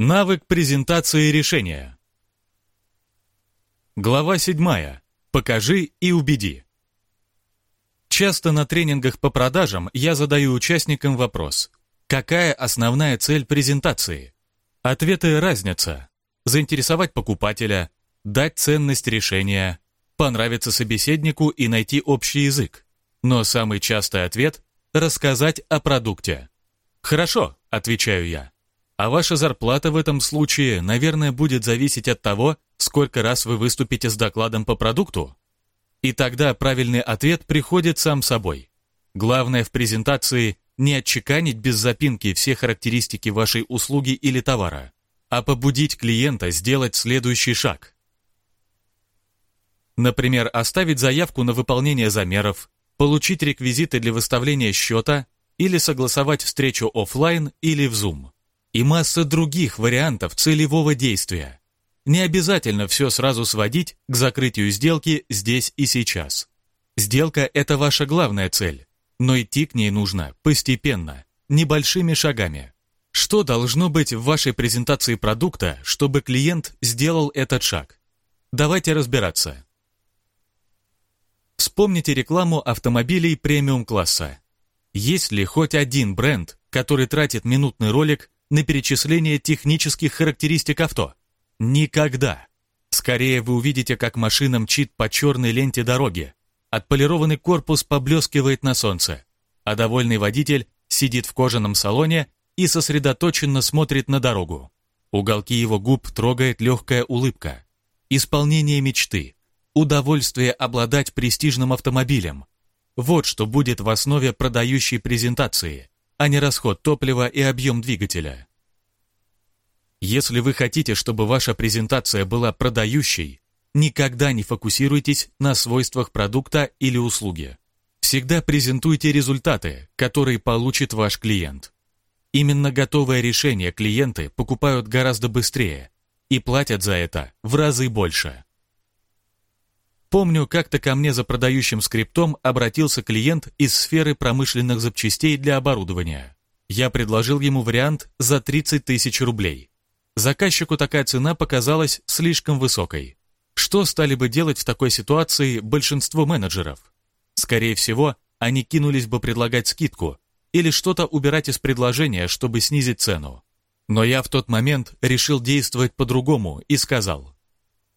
Навык презентации решения. Глава 7. Покажи и убеди. Часто на тренингах по продажам я задаю участникам вопрос «Какая основная цель презентации?» Ответы разница. Заинтересовать покупателя, дать ценность решения, понравиться собеседнику и найти общий язык. Но самый частый ответ – рассказать о продукте. «Хорошо», – отвечаю я. А ваша зарплата в этом случае, наверное, будет зависеть от того, сколько раз вы выступите с докладом по продукту. И тогда правильный ответ приходит сам собой. Главное в презентации не отчеканить без запинки все характеристики вашей услуги или товара, а побудить клиента сделать следующий шаг. Например, оставить заявку на выполнение замеров, получить реквизиты для выставления счета или согласовать встречу офлайн или в Zoom и масса других вариантов целевого действия. Не обязательно все сразу сводить к закрытию сделки здесь и сейчас. Сделка – это ваша главная цель, но идти к ней нужно постепенно, небольшими шагами. Что должно быть в вашей презентации продукта, чтобы клиент сделал этот шаг? Давайте разбираться. Вспомните рекламу автомобилей премиум-класса. Есть ли хоть один бренд, который тратит минутный ролик на перечисление технических характеристик авто. Никогда. Скорее вы увидите, как машина мчит по черной ленте дороги. Отполированный корпус поблескивает на солнце, а довольный водитель сидит в кожаном салоне и сосредоточенно смотрит на дорогу. Уголки его губ трогает легкая улыбка. Исполнение мечты. Удовольствие обладать престижным автомобилем. Вот что будет в основе продающей презентации – а не расход топлива и объем двигателя. Если вы хотите, чтобы ваша презентация была продающей, никогда не фокусируйтесь на свойствах продукта или услуги. Всегда презентуйте результаты, которые получит ваш клиент. Именно готовое решение клиенты покупают гораздо быстрее и платят за это в разы больше. Помню, как-то ко мне за продающим скриптом обратился клиент из сферы промышленных запчастей для оборудования. Я предложил ему вариант за 30 тысяч рублей. Заказчику такая цена показалась слишком высокой. Что стали бы делать в такой ситуации большинство менеджеров? Скорее всего, они кинулись бы предлагать скидку или что-то убирать из предложения, чтобы снизить цену. Но я в тот момент решил действовать по-другому и сказал,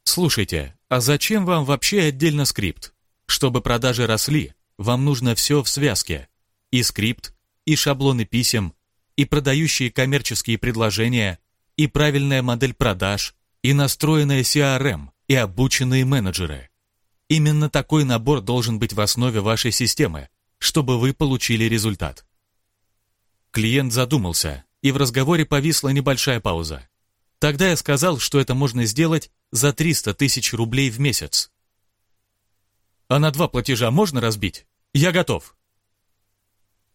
«Слушайте, а зачем вам вообще отдельно скрипт? Чтобы продажи росли, вам нужно все в связке. И скрипт, и шаблоны писем, и продающие коммерческие предложения, и правильная модель продаж, и настроенная CRM, и обученные менеджеры. Именно такой набор должен быть в основе вашей системы, чтобы вы получили результат. Клиент задумался, и в разговоре повисла небольшая пауза. Тогда я сказал, что это можно сделать за 300 тысяч рублей в месяц. А на два платежа можно разбить? Я готов.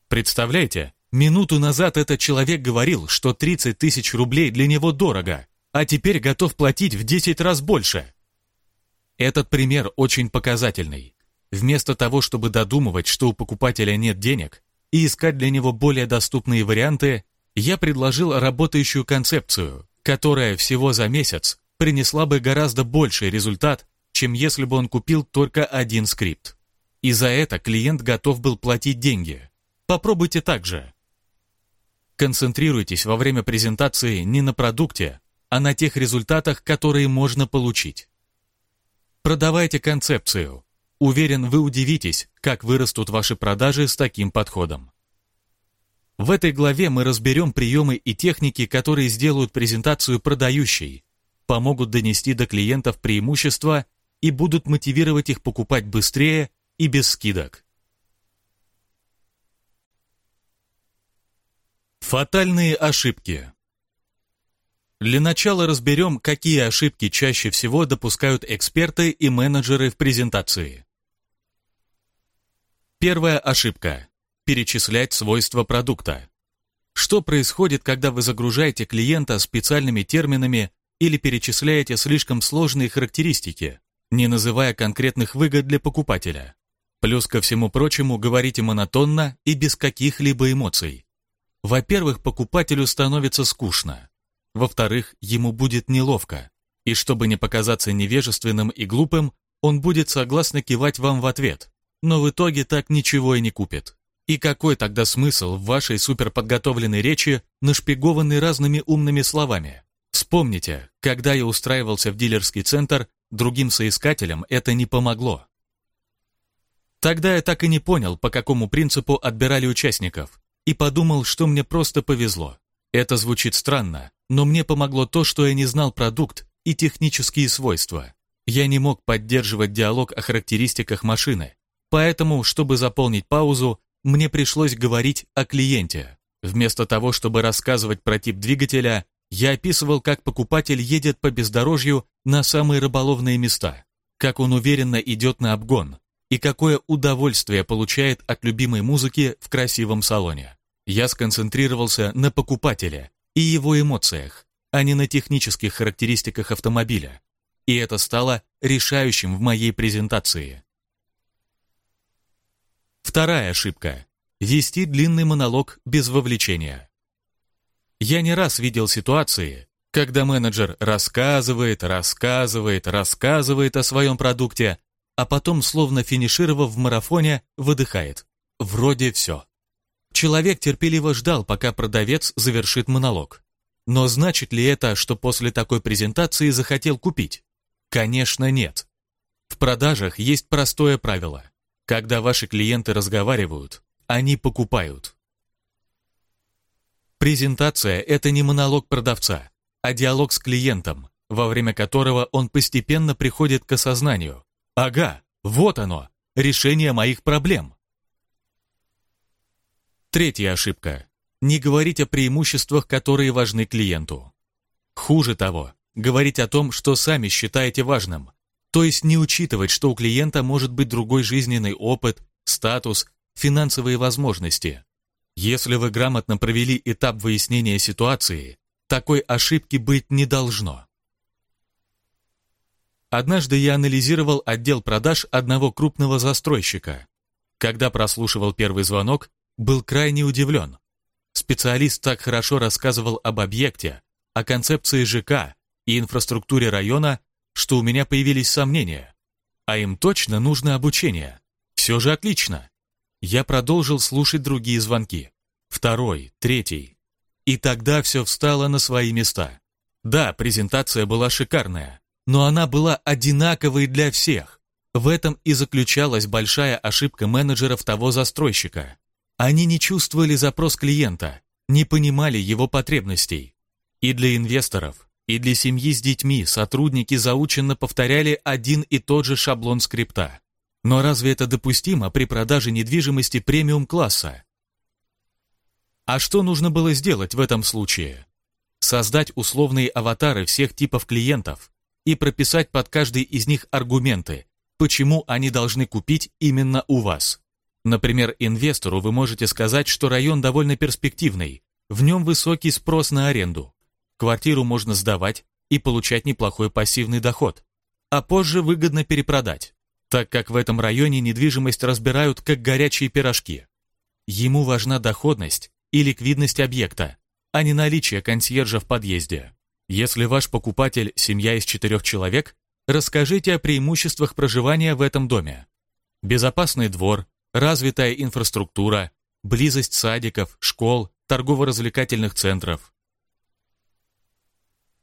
Представляете, минуту назад этот человек говорил, что 30 тысяч рублей для него дорого, а теперь готов платить в 10 раз больше. Этот пример очень показательный. Вместо того, чтобы додумывать, что у покупателя нет денег, и искать для него более доступные варианты, я предложил работающую концепцию, которая всего за месяц принесла бы гораздо больший результат, чем если бы он купил только один скрипт. И за это клиент готов был платить деньги. Попробуйте так же. Концентрируйтесь во время презентации не на продукте, а на тех результатах, которые можно получить. Продавайте концепцию. Уверен, вы удивитесь, как вырастут ваши продажи с таким подходом. В этой главе мы разберем приемы и техники, которые сделают презентацию продающей, помогут донести до клиентов преимущества и будут мотивировать их покупать быстрее и без скидок. Фатальные ошибки. Для начала разберем, какие ошибки чаще всего допускают эксперты и менеджеры в презентации. Первая ошибка – перечислять свойства продукта. Что происходит, когда вы загружаете клиента специальными терминами или перечисляете слишком сложные характеристики, не называя конкретных выгод для покупателя. Плюс ко всему прочему говорите монотонно и без каких-либо эмоций. Во-первых, покупателю становится скучно. Во-вторых, ему будет неловко. И чтобы не показаться невежественным и глупым, он будет согласно кивать вам в ответ, но в итоге так ничего и не купит. И какой тогда смысл в вашей суперподготовленной речи, нашпигованной разными умными словами? Вспомните, когда я устраивался в дилерский центр, другим соискателям это не помогло. Тогда я так и не понял, по какому принципу отбирали участников, и подумал, что мне просто повезло. Это звучит странно, но мне помогло то, что я не знал продукт и технические свойства. Я не мог поддерживать диалог о характеристиках машины, поэтому, чтобы заполнить паузу, мне пришлось говорить о клиенте. Вместо того, чтобы рассказывать про тип двигателя, я описывал, как покупатель едет по бездорожью на самые рыболовные места, как он уверенно идет на обгон и какое удовольствие получает от любимой музыки в красивом салоне. Я сконцентрировался на покупателе и его эмоциях, а не на технических характеристиках автомобиля. И это стало решающим в моей презентации. Вторая ошибка – вести длинный монолог без вовлечения. Я не раз видел ситуации, когда менеджер рассказывает, рассказывает, рассказывает о своем продукте, а потом, словно финишировав в марафоне, выдыхает. Вроде все. Человек терпеливо ждал, пока продавец завершит монолог. Но значит ли это, что после такой презентации захотел купить? Конечно, нет. В продажах есть простое правило. Когда ваши клиенты разговаривают, они покупают. Презентация – это не монолог продавца, а диалог с клиентом, во время которого он постепенно приходит к осознанию. Ага, вот оно, решение моих проблем. Третья ошибка. Не говорить о преимуществах, которые важны клиенту. Хуже того, говорить о том, что сами считаете важным, то есть не учитывать, что у клиента может быть другой жизненный опыт, статус, финансовые возможности. Если вы грамотно провели этап выяснения ситуации, такой ошибки быть не должно. Однажды я анализировал отдел продаж одного крупного застройщика. Когда прослушивал первый звонок, был крайне удивлен. Специалист так хорошо рассказывал об объекте, о концепции ЖК и инфраструктуре района, что у меня появились сомнения. А им точно нужно обучение. Все же отлично. Я продолжил слушать другие звонки. Второй, третий. И тогда все встало на свои места. Да, презентация была шикарная, но она была одинаковой для всех. В этом и заключалась большая ошибка менеджеров того застройщика. Они не чувствовали запрос клиента, не понимали его потребностей. И для инвесторов, и для семьи с детьми сотрудники заученно повторяли один и тот же шаблон скрипта. Но разве это допустимо при продаже недвижимости премиум-класса? А что нужно было сделать в этом случае? Создать условные аватары всех типов клиентов и прописать под каждый из них аргументы, почему они должны купить именно у вас. Например, инвестору вы можете сказать, что район довольно перспективный, в нем высокий спрос на аренду. Квартиру можно сдавать и получать неплохой пассивный доход, а позже выгодно перепродать так как в этом районе недвижимость разбирают как горячие пирожки. Ему важна доходность и ликвидность объекта, а не наличие консьержа в подъезде. Если ваш покупатель – семья из четырех человек, расскажите о преимуществах проживания в этом доме. Безопасный двор, развитая инфраструктура, близость садиков, школ, торгово-развлекательных центров,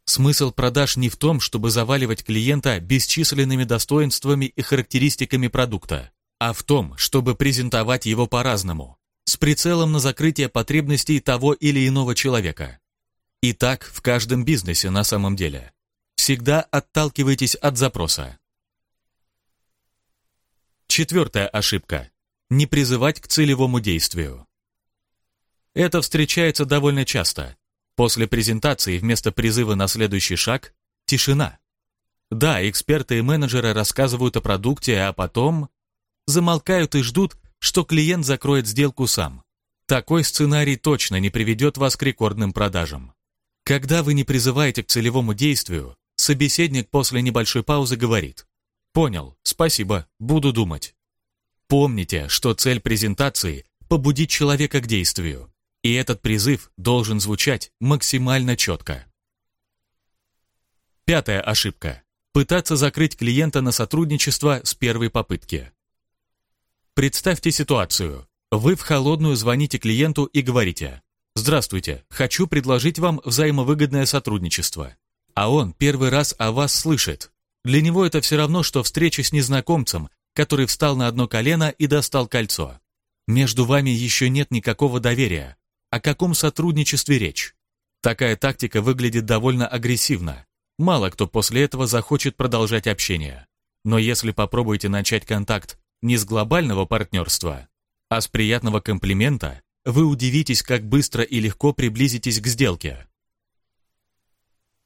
Смысл продаж не в том, чтобы заваливать клиента бесчисленными достоинствами и характеристиками продукта, а в том, чтобы презентовать его по-разному, с прицелом на закрытие потребностей того или иного человека. И так в каждом бизнесе на самом деле. Всегда отталкивайтесь от запроса. Четвертая ошибка. Не призывать к целевому действию. Это встречается довольно часто – После презентации вместо призыва на следующий шаг – тишина. Да, эксперты и менеджеры рассказывают о продукте, а потом замолкают и ждут, что клиент закроет сделку сам. Такой сценарий точно не приведет вас к рекордным продажам. Когда вы не призываете к целевому действию, собеседник после небольшой паузы говорит «Понял, спасибо, буду думать». Помните, что цель презентации – побудить человека к действию. И этот призыв должен звучать максимально четко. Пятая ошибка. Пытаться закрыть клиента на сотрудничество с первой попытки. Представьте ситуацию. Вы в холодную звоните клиенту и говорите «Здравствуйте, хочу предложить вам взаимовыгодное сотрудничество». А он первый раз о вас слышит. Для него это все равно, что встреча с незнакомцем, который встал на одно колено и достал кольцо. Между вами еще нет никакого доверия. О каком сотрудничестве речь? Такая тактика выглядит довольно агрессивно. Мало кто после этого захочет продолжать общение. Но если попробуете начать контакт не с глобального партнерства, а с приятного комплимента, вы удивитесь, как быстро и легко приблизитесь к сделке.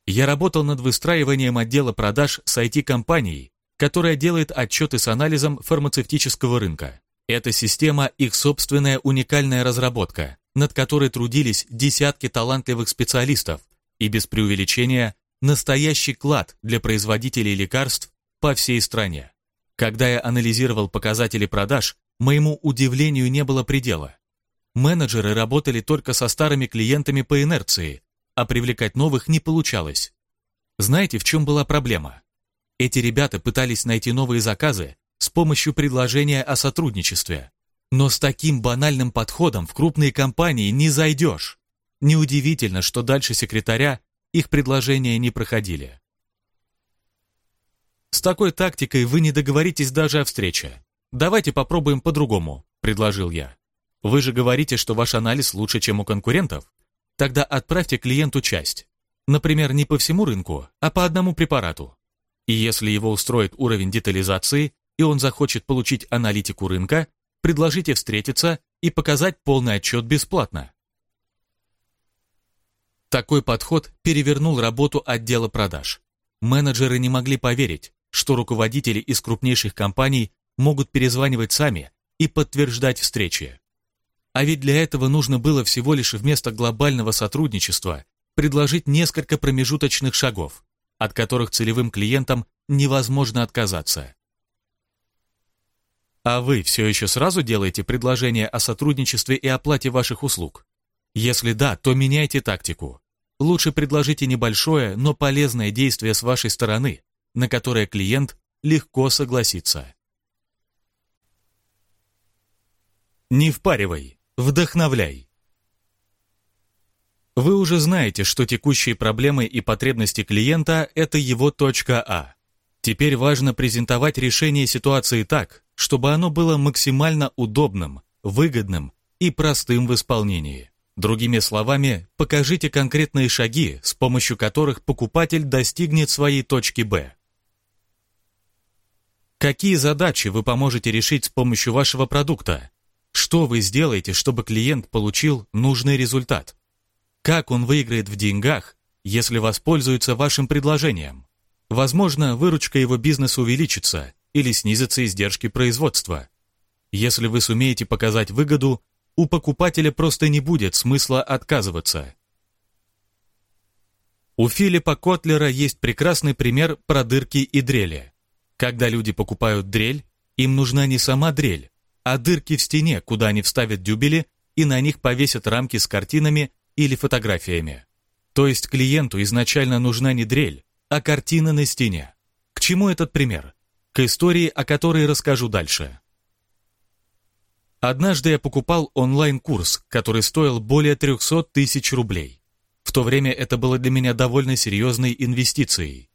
Я работал над выстраиванием отдела продаж с IT-компанией, которая делает отчеты с анализом фармацевтического рынка. Эта система – их собственная уникальная разработка, над которой трудились десятки талантливых специалистов и, без преувеличения, настоящий клад для производителей лекарств по всей стране. Когда я анализировал показатели продаж, моему удивлению не было предела. Менеджеры работали только со старыми клиентами по инерции, а привлекать новых не получалось. Знаете, в чем была проблема? Эти ребята пытались найти новые заказы с помощью предложения о сотрудничестве. Но с таким банальным подходом в крупные компании не зайдешь. Неудивительно, что дальше секретаря их предложения не проходили. С такой тактикой вы не договоритесь даже о встрече. Давайте попробуем по-другому, предложил я. Вы же говорите, что ваш анализ лучше, чем у конкурентов. Тогда отправьте клиенту часть. Например, не по всему рынку, а по одному препарату. И если его устроит уровень детализации, и он захочет получить аналитику рынка, предложите встретиться и показать полный отчет бесплатно. Такой подход перевернул работу отдела продаж. Менеджеры не могли поверить, что руководители из крупнейших компаний могут перезванивать сами и подтверждать встречи. А ведь для этого нужно было всего лишь вместо глобального сотрудничества предложить несколько промежуточных шагов, от которых целевым клиентам невозможно отказаться. А вы все еще сразу делаете предложение о сотрудничестве и оплате ваших услуг? Если да, то меняйте тактику. Лучше предложите небольшое, но полезное действие с вашей стороны, на которое клиент легко согласится. Не впаривай. Вдохновляй. Вы уже знаете, что текущие проблемы и потребности клиента – это его точка А. Теперь важно презентовать решение ситуации так, чтобы оно было максимально удобным, выгодным и простым в исполнении. Другими словами, покажите конкретные шаги, с помощью которых покупатель достигнет своей точки Б. Какие задачи вы поможете решить с помощью вашего продукта? Что вы сделаете, чтобы клиент получил нужный результат? Как он выиграет в деньгах, если воспользуется вашим предложением? Возможно, выручка его бизнеса увеличится или снизятся издержки производства. Если вы сумеете показать выгоду, у покупателя просто не будет смысла отказываться. У Филиппа Котлера есть прекрасный пример про дырки и дрели. Когда люди покупают дрель, им нужна не сама дрель, а дырки в стене, куда они вставят дюбели и на них повесят рамки с картинами или фотографиями. То есть клиенту изначально нужна не дрель, а картина на стене. К чему этот пример? К истории, о которой расскажу дальше. Однажды я покупал онлайн-курс, который стоил более 300 тысяч рублей. В то время это было для меня довольно серьезной инвестицией.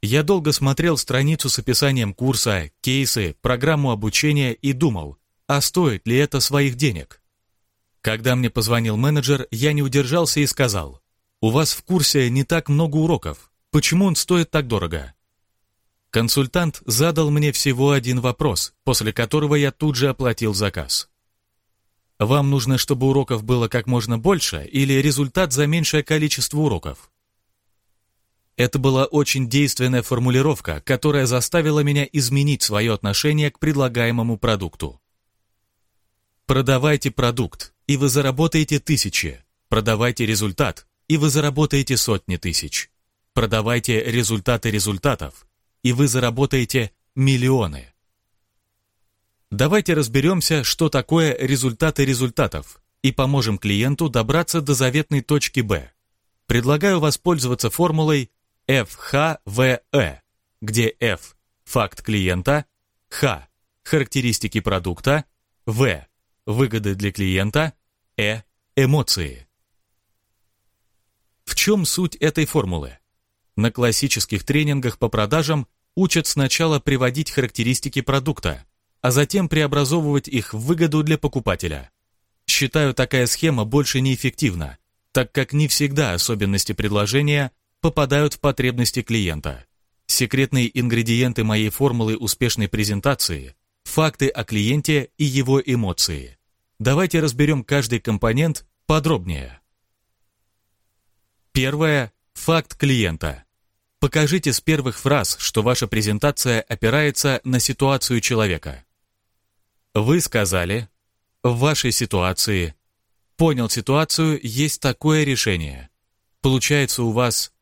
Я долго смотрел страницу с описанием курса, кейсы, программу обучения и думал, а стоит ли это своих денег? Когда мне позвонил менеджер, я не удержался и сказал, «У вас в курсе не так много уроков. Почему он стоит так дорого?» Консультант задал мне всего один вопрос, после которого я тут же оплатил заказ. «Вам нужно, чтобы уроков было как можно больше или результат за меньшее количество уроков?» Это была очень действенная формулировка, которая заставила меня изменить свое отношение к предлагаемому продукту. Продавайте продукт, и вы заработаете тысячи. Продавайте результат, и вы заработаете сотни тысяч. Продавайте результаты результатов, и вы заработаете миллионы. Давайте разберемся, что такое результаты результатов, и поможем клиенту добраться до заветной точки Б. Предлагаю воспользоваться формулой FHVE, где F – факт клиента, H – характеристики продукта, В – выгоды для клиента, Э – эмоции. В чем суть этой формулы? На классических тренингах по продажам учат сначала приводить характеристики продукта, а затем преобразовывать их в выгоду для покупателя. Считаю, такая схема больше неэффективна, так как не всегда особенности предложения попадают в потребности клиента. Секретные ингредиенты моей формулы успешной презентации – факты о клиенте и его эмоции. Давайте разберем каждый компонент подробнее. Первое – факт клиента. Покажите с первых фраз, что ваша презентация опирается на ситуацию человека. Вы сказали, в вашей ситуации, понял ситуацию, есть такое решение. Получается у вас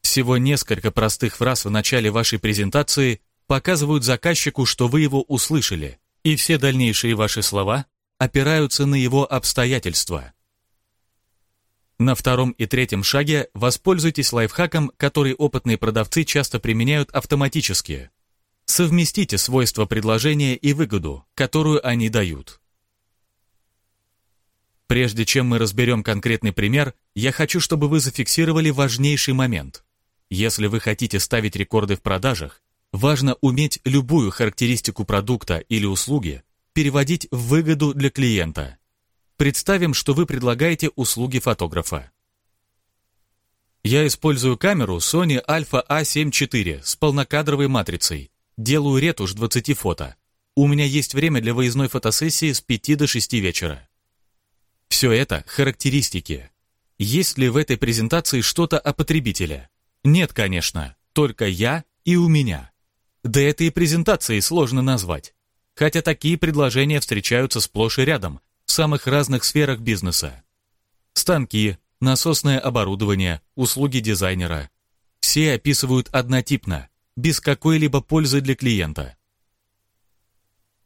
всего несколько простых фраз в начале вашей презентации показывают заказчику, что вы его услышали, и все дальнейшие ваши слова опираются на его обстоятельства. На втором и третьем шаге воспользуйтесь лайфхаком, который опытные продавцы часто применяют автоматически. Совместите свойства предложения и выгоду, которую они дают. Прежде чем мы разберем конкретный пример, я хочу, чтобы вы зафиксировали важнейший момент. Если вы хотите ставить рекорды в продажах, важно уметь любую характеристику продукта или услуги переводить в выгоду для клиента. Представим, что вы предлагаете услуги фотографа. Я использую камеру Sony Alpha A7 IV с полнокадровой матрицей, Делаю ретушь 20 фото. У меня есть время для выездной фотосессии с 5 до 6 вечера. Все это характеристики. Есть ли в этой презентации что-то о потребителе? Нет, конечно, только я и у меня. Да это и презентацией сложно назвать. Хотя такие предложения встречаются сплошь и рядом, в самых разных сферах бизнеса. Станки, насосное оборудование, услуги дизайнера. Все описывают однотипно, без какой-либо пользы для клиента.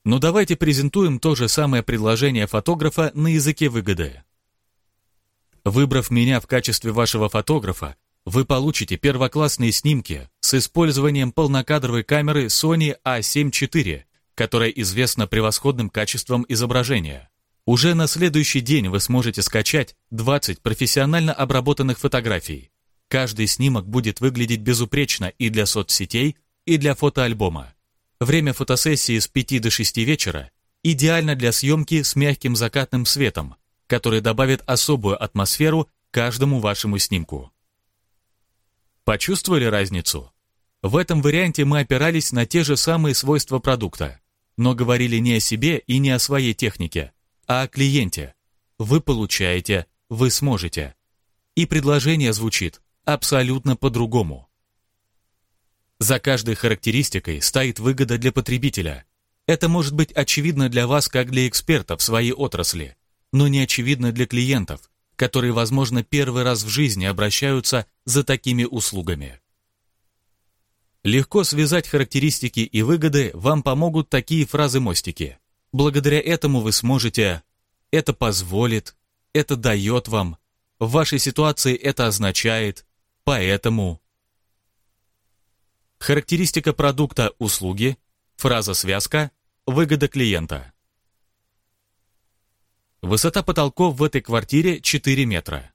Но давайте презентуем то же самое предложение фотографа на языке выгоды. Выбрав меня в качестве вашего фотографа, вы получите первоклассные снимки с использованием полнокадровой камеры Sony A7 IV, которая известна превосходным качеством изображения. Уже на следующий день вы сможете скачать 20 профессионально обработанных фотографий, Каждый снимок будет выглядеть безупречно и для соцсетей, и для фотоальбома. Время фотосессии с 5 до 6 вечера идеально для съемки с мягким закатным светом, который добавит особую атмосферу каждому вашему снимку. Почувствовали разницу? В этом варианте мы опирались на те же самые свойства продукта, но говорили не о себе и не о своей технике, а о клиенте. Вы получаете, вы сможете. И предложение звучит абсолютно по-другому. За каждой характеристикой стоит выгода для потребителя. Это может быть очевидно для вас как для эксперта в своей отрасли, но не очевидно для клиентов, которые, возможно, первый раз в жизни обращаются за такими услугами. Легко связать характеристики и выгоды вам помогут такие фразы-мостики. Благодаря этому вы сможете «это позволит», «это дает вам», «в вашей ситуации это означает», Поэтому характеристика продукта услуги, фраза-связка, выгода клиента. Высота потолков в этой квартире 4 метра.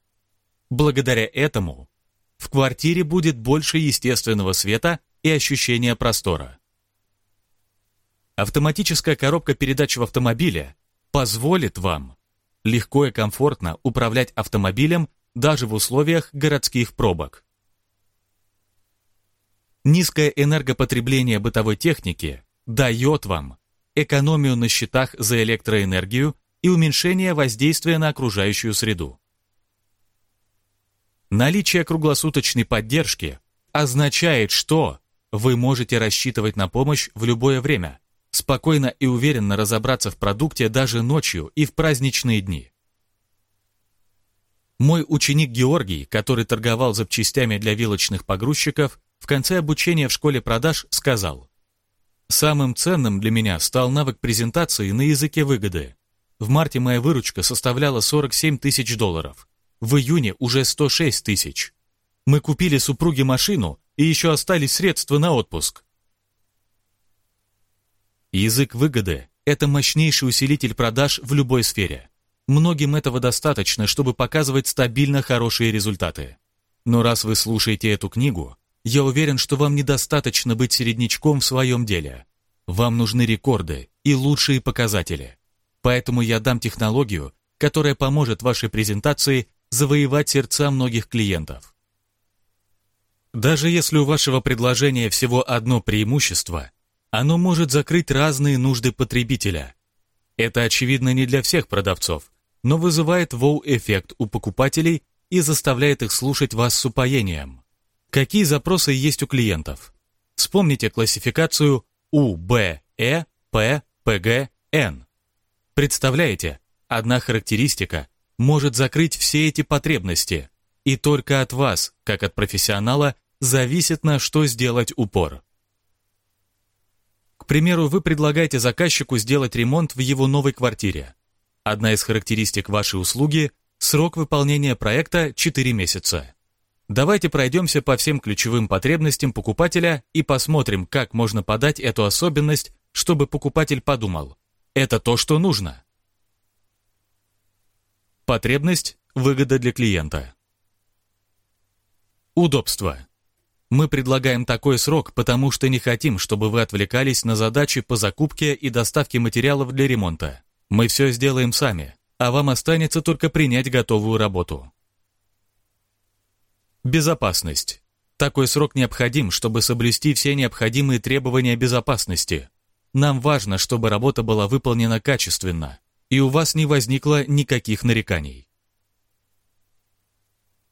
Благодаря этому в квартире будет больше естественного света и ощущения простора. Автоматическая коробка передач в автомобиле позволит вам легко и комфортно управлять автомобилем даже в условиях городских пробок. Низкое энергопотребление бытовой техники дает вам экономию на счетах за электроэнергию и уменьшение воздействия на окружающую среду. Наличие круглосуточной поддержки означает, что вы можете рассчитывать на помощь в любое время, спокойно и уверенно разобраться в продукте даже ночью и в праздничные дни. Мой ученик Георгий, который торговал запчастями для вилочных погрузчиков, в конце обучения в школе продаж сказал, «Самым ценным для меня стал навык презентации на языке выгоды. В марте моя выручка составляла 47 тысяч долларов, в июне уже 106 тысяч. Мы купили супруге машину и еще остались средства на отпуск. Язык выгоды – это мощнейший усилитель продаж в любой сфере. Многим этого достаточно, чтобы показывать стабильно хорошие результаты. Но раз вы слушаете эту книгу, я уверен, что вам недостаточно быть середнячком в своем деле. Вам нужны рекорды и лучшие показатели. Поэтому я дам технологию, которая поможет вашей презентации завоевать сердца многих клиентов. Даже если у вашего предложения всего одно преимущество, оно может закрыть разные нужды потребителя. Это очевидно не для всех продавцов, но вызывает воу-эффект у покупателей и заставляет их слушать вас с упоением. Какие запросы есть у клиентов? Вспомните классификацию У, Б, Э, П, ПГ, Н. Представляете, одна характеристика может закрыть все эти потребности, и только от вас, как от профессионала, зависит на что сделать упор. Примеру, вы предлагаете заказчику сделать ремонт в его новой квартире. Одна из характеристик вашей услуги – срок выполнения проекта 4 месяца. Давайте пройдемся по всем ключевым потребностям покупателя и посмотрим, как можно подать эту особенность, чтобы покупатель подумал «это то, что нужно». Потребность – выгода для клиента. Удобство. Мы предлагаем такой срок, потому что не хотим, чтобы вы отвлекались на задачи по закупке и доставке материалов для ремонта. Мы все сделаем сами, а вам останется только принять готовую работу. Безопасность. Такой срок необходим, чтобы соблюсти все необходимые требования безопасности. Нам важно, чтобы работа была выполнена качественно, и у вас не возникло никаких нареканий.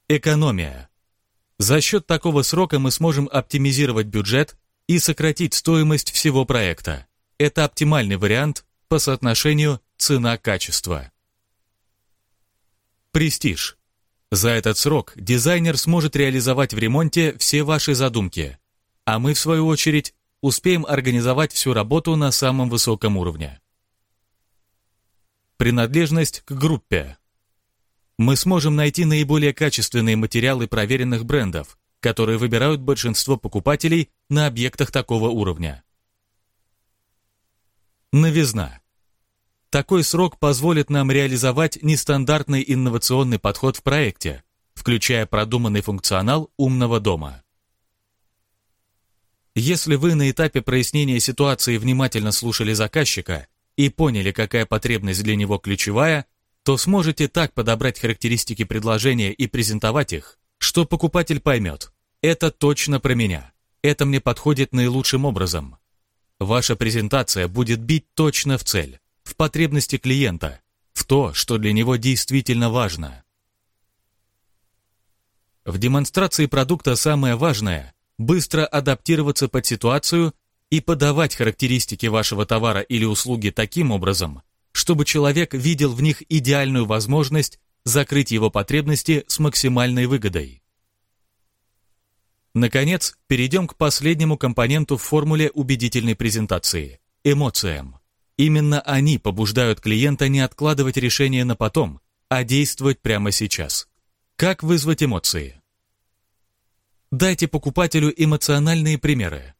Экономия. За счет такого срока мы сможем оптимизировать бюджет и сократить стоимость всего проекта. Это оптимальный вариант по соотношению цена-качество. Престиж. За этот срок дизайнер сможет реализовать в ремонте все ваши задумки, а мы, в свою очередь, успеем организовать всю работу на самом высоком уровне. Принадлежность к группе. Мы сможем найти наиболее качественные материалы проверенных брендов, которые выбирают большинство покупателей на объектах такого уровня. Новизна. Такой срок позволит нам реализовать нестандартный инновационный подход в проекте, включая продуманный функционал умного дома. Если вы на этапе прояснения ситуации внимательно слушали заказчика и поняли, какая потребность для него ключевая, то сможете так подобрать характеристики предложения и презентовать их, что покупатель поймет «это точно про меня, это мне подходит наилучшим образом». Ваша презентация будет бить точно в цель в потребности клиента, в то, что для него действительно важно. В демонстрации продукта самое важное – быстро адаптироваться под ситуацию и подавать характеристики вашего товара или услуги таким образом, чтобы человек видел в них идеальную возможность закрыть его потребности с максимальной выгодой. Наконец, перейдем к последнему компоненту в формуле убедительной презентации – эмоциям. Именно они побуждают клиента не откладывать решение на потом, а действовать прямо сейчас. Как вызвать эмоции? Дайте покупателю эмоциональные примеры.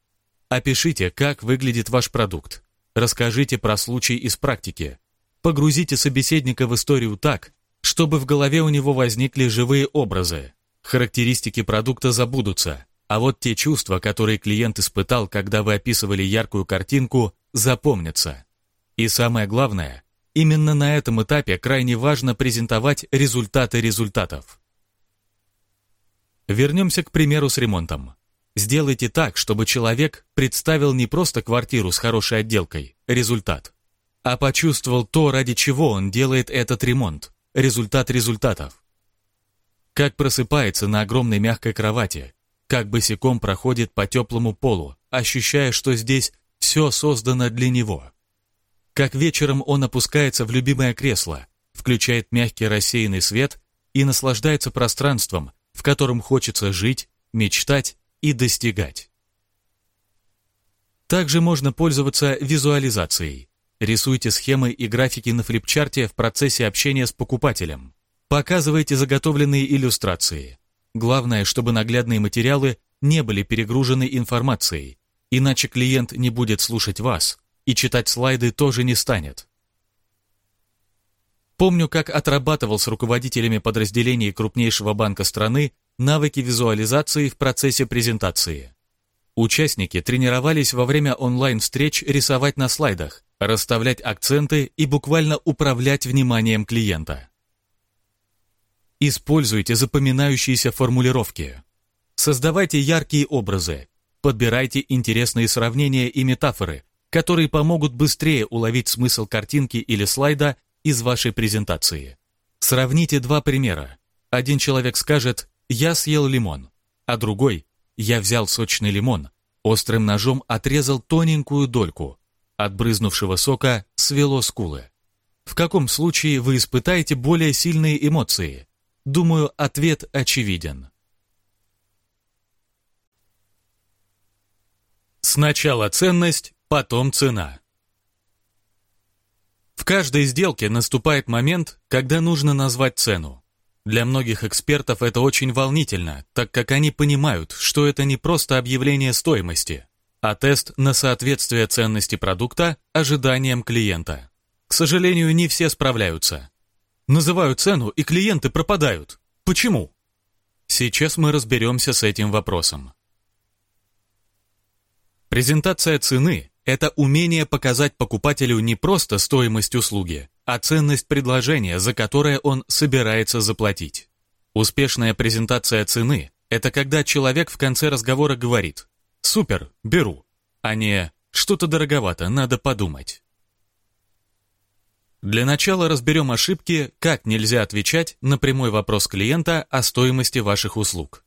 Опишите, как выглядит ваш продукт. Расскажите про случай из практики. Погрузите собеседника в историю так, чтобы в голове у него возникли живые образы. Характеристики продукта забудутся, а вот те чувства, которые клиент испытал, когда вы описывали яркую картинку, запомнятся. И самое главное, именно на этом этапе крайне важно презентовать результаты результатов. Вернемся к примеру с ремонтом. Сделайте так, чтобы человек представил не просто квартиру с хорошей отделкой, результат, а почувствовал то, ради чего он делает этот ремонт, результат результатов. Как просыпается на огромной мягкой кровати, как босиком проходит по теплому полу, ощущая, что здесь все создано для него как вечером он опускается в любимое кресло, включает мягкий рассеянный свет и наслаждается пространством, в котором хочется жить, мечтать и достигать. Также можно пользоваться визуализацией. Рисуйте схемы и графики на флипчарте в процессе общения с покупателем. Показывайте заготовленные иллюстрации. Главное, чтобы наглядные материалы не были перегружены информацией, иначе клиент не будет слушать вас и читать слайды тоже не станет. Помню, как отрабатывал с руководителями подразделений крупнейшего банка страны навыки визуализации в процессе презентации. Участники тренировались во время онлайн-встреч рисовать на слайдах, расставлять акценты и буквально управлять вниманием клиента. Используйте запоминающиеся формулировки. Создавайте яркие образы. Подбирайте интересные сравнения и метафоры, которые помогут быстрее уловить смысл картинки или слайда из вашей презентации. Сравните два примера. Один человек скажет «я съел лимон», а другой «я взял сочный лимон», острым ножом отрезал тоненькую дольку, от брызнувшего сока свело скулы. В каком случае вы испытаете более сильные эмоции? Думаю, ответ очевиден. Сначала ценность, потом цена. В каждой сделке наступает момент, когда нужно назвать цену. Для многих экспертов это очень волнительно, так как они понимают, что это не просто объявление стоимости, а тест на соответствие ценности продукта ожиданиям клиента. К сожалению, не все справляются. Называют цену, и клиенты пропадают. Почему? Сейчас мы разберемся с этим вопросом. Презентация цены это умение показать покупателю не просто стоимость услуги, а ценность предложения, за которое он собирается заплатить. Успешная презентация цены – это когда человек в конце разговора говорит «Супер, беру», а не «Что-то дороговато, надо подумать». Для начала разберем ошибки, как нельзя отвечать на прямой вопрос клиента о стоимости ваших услуг.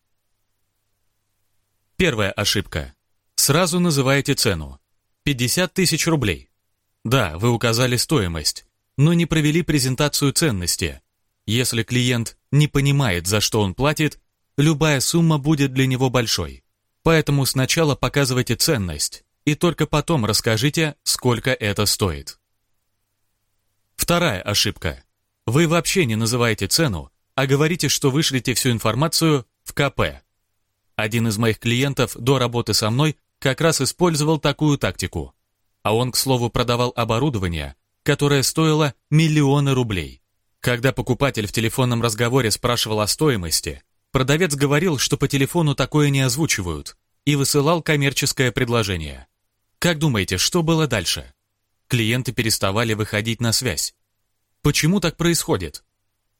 Первая ошибка. Сразу называете цену. 50 тысяч рублей. Да, вы указали стоимость, но не провели презентацию ценности. Если клиент не понимает, за что он платит, любая сумма будет для него большой. Поэтому сначала показывайте ценность, и только потом расскажите, сколько это стоит. Вторая ошибка. Вы вообще не называете цену, а говорите, что вышлите всю информацию в КП. Один из моих клиентов до работы со мной как раз использовал такую тактику. А он, к слову, продавал оборудование, которое стоило миллионы рублей. Когда покупатель в телефонном разговоре спрашивал о стоимости, продавец говорил, что по телефону такое не озвучивают, и высылал коммерческое предложение. Как думаете, что было дальше? Клиенты переставали выходить на связь. Почему так происходит?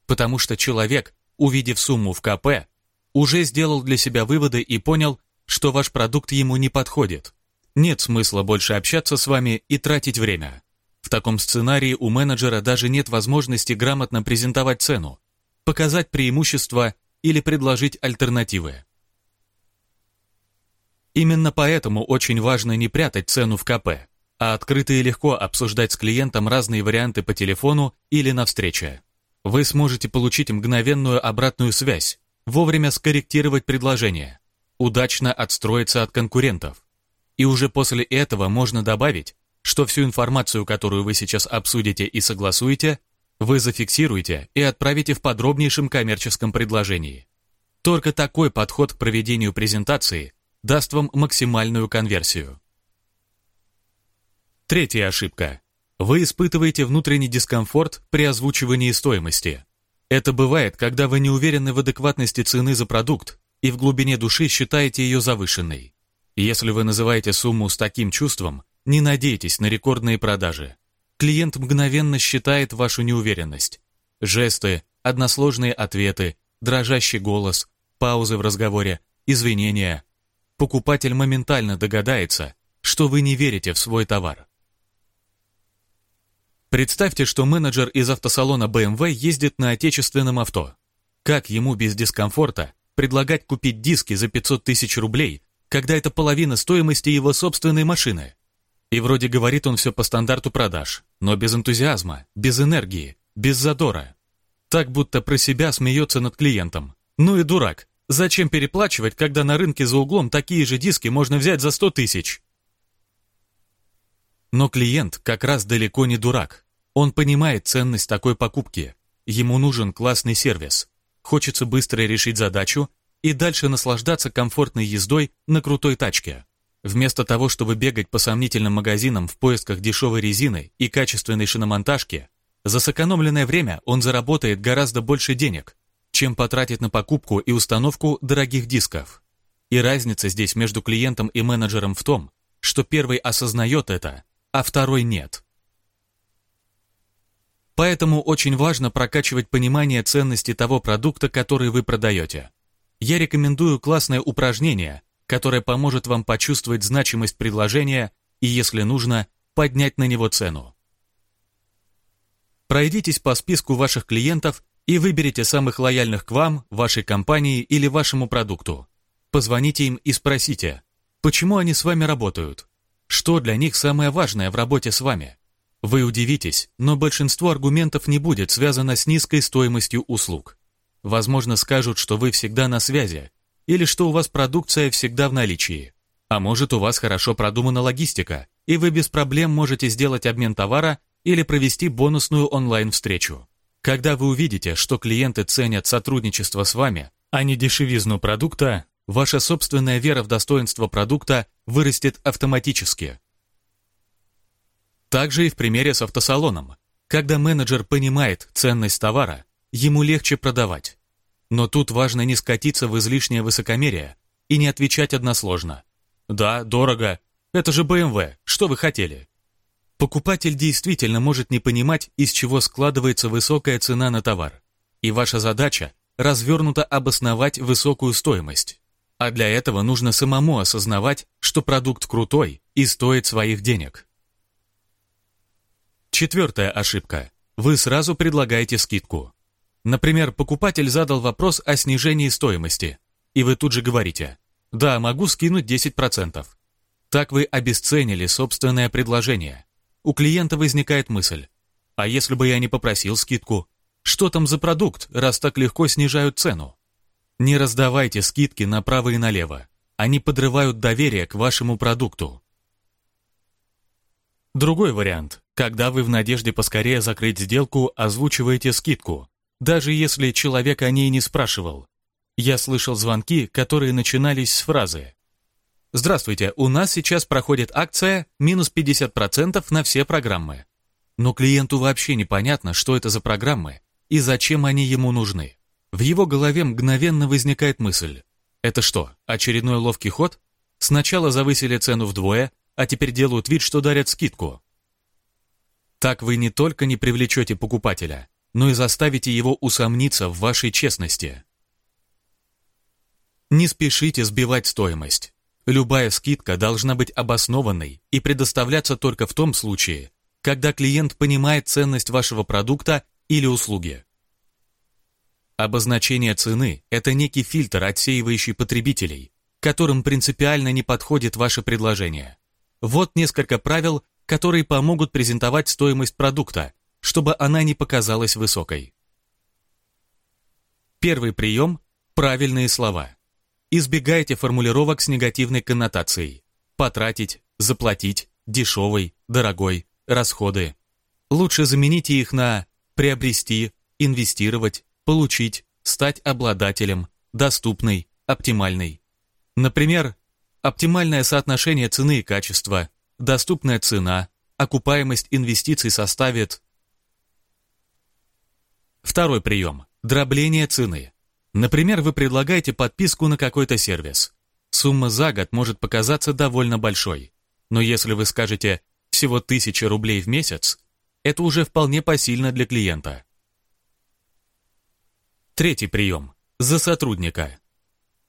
Потому что человек, увидев сумму в КП, уже сделал для себя выводы и понял, что ваш продукт ему не подходит. Нет смысла больше общаться с вами и тратить время. В таком сценарии у менеджера даже нет возможности грамотно презентовать цену, показать преимущества или предложить альтернативы. Именно поэтому очень важно не прятать цену в КП, а открыто и легко обсуждать с клиентом разные варианты по телефону или на встрече. Вы сможете получить мгновенную обратную связь, вовремя скорректировать предложение, удачно отстроиться от конкурентов. И уже после этого можно добавить, что всю информацию, которую вы сейчас обсудите и согласуете, вы зафиксируете и отправите в подробнейшем коммерческом предложении. Только такой подход к проведению презентации даст вам максимальную конверсию. Третья ошибка. Вы испытываете внутренний дискомфорт при озвучивании стоимости. Это бывает, когда вы не уверены в адекватности цены за продукт и в глубине души считаете ее завышенной. Если вы называете сумму с таким чувством, не надейтесь на рекордные продажи. Клиент мгновенно считает вашу неуверенность. Жесты, односложные ответы, дрожащий голос, паузы в разговоре, извинения. Покупатель моментально догадается, что вы не верите в свой товар. Представьте, что менеджер из автосалона BMW ездит на отечественном авто. Как ему без дискомфорта предлагать купить диски за 500 тысяч рублей, когда это половина стоимости его собственной машины. И вроде говорит он все по стандарту продаж, но без энтузиазма, без энергии, без задора. Так будто про себя смеется над клиентом. Ну и дурак. Зачем переплачивать, когда на рынке за углом такие же диски можно взять за 100 тысяч? Но клиент как раз далеко не дурак. Он понимает ценность такой покупки. Ему нужен классный сервис. Хочется быстро решить задачу и дальше наслаждаться комфортной ездой на крутой тачке. Вместо того, чтобы бегать по сомнительным магазинам в поисках дешевой резины и качественной шиномонтажки, за сэкономленное время он заработает гораздо больше денег, чем потратит на покупку и установку дорогих дисков. И разница здесь между клиентом и менеджером в том, что первый осознает это, а второй нет. Поэтому очень важно прокачивать понимание ценности того продукта, который вы продаете. Я рекомендую классное упражнение, которое поможет вам почувствовать значимость предложения и, если нужно, поднять на него цену. Пройдитесь по списку ваших клиентов и выберите самых лояльных к вам, вашей компании или вашему продукту. Позвоните им и спросите, почему они с вами работают, что для них самое важное в работе с вами. Вы удивитесь, но большинство аргументов не будет связано с низкой стоимостью услуг. Возможно, скажут, что вы всегда на связи, или что у вас продукция всегда в наличии. А может, у вас хорошо продумана логистика, и вы без проблем можете сделать обмен товара или провести бонусную онлайн-встречу. Когда вы увидите, что клиенты ценят сотрудничество с вами, а не дешевизну продукта, ваша собственная вера в достоинство продукта вырастет автоматически. Также и в примере с автосалоном. Когда менеджер понимает ценность товара, ему легче продавать. Но тут важно не скатиться в излишнее высокомерие и не отвечать односложно. «Да, дорого. Это же BMW. Что вы хотели?» Покупатель действительно может не понимать, из чего складывается высокая цена на товар. И ваша задача – развернуто обосновать высокую стоимость. А для этого нужно самому осознавать, что продукт крутой и стоит своих денег. Четвертая ошибка. Вы сразу предлагаете скидку. Например, покупатель задал вопрос о снижении стоимости, и вы тут же говорите «Да, могу скинуть 10%». Так вы обесценили собственное предложение. У клиента возникает мысль «А если бы я не попросил скидку? Что там за продукт, раз так легко снижают цену?» Не раздавайте скидки направо и налево. Они подрывают доверие к вашему продукту. Другой вариант. Когда вы в надежде поскорее закрыть сделку, озвучиваете скидку, даже если человек о ней не спрашивал. Я слышал звонки, которые начинались с фразы «Здравствуйте, у нас сейчас проходит акция минус 50% на все программы». Но клиенту вообще непонятно, что это за программы и зачем они ему нужны. В его голове мгновенно возникает мысль. Это что, очередной ловкий ход? Сначала завысили цену вдвое, а теперь делают вид, что дарят скидку. Так вы не только не привлечете покупателя, но и заставите его усомниться в вашей честности. Не спешите сбивать стоимость. Любая скидка должна быть обоснованной и предоставляться только в том случае, когда клиент понимает ценность вашего продукта или услуги. Обозначение цены – это некий фильтр, отсеивающий потребителей, которым принципиально не подходит ваше предложение. Вот несколько правил, которые помогут презентовать стоимость продукта, чтобы она не показалась высокой. Первый прием – правильные слова. Избегайте формулировок с негативной коннотацией. Потратить, заплатить, дешевый, дорогой, расходы. Лучше замените их на приобрести, инвестировать, получить, стать обладателем, доступный, оптимальный. Например, Оптимальное соотношение цены и качества, доступная цена, окупаемость инвестиций составит... Второй прием. Дробление цены. Например, вы предлагаете подписку на какой-то сервис. Сумма за год может показаться довольно большой. Но если вы скажете всего 1000 рублей в месяц, это уже вполне посильно для клиента. Третий прием. За сотрудника.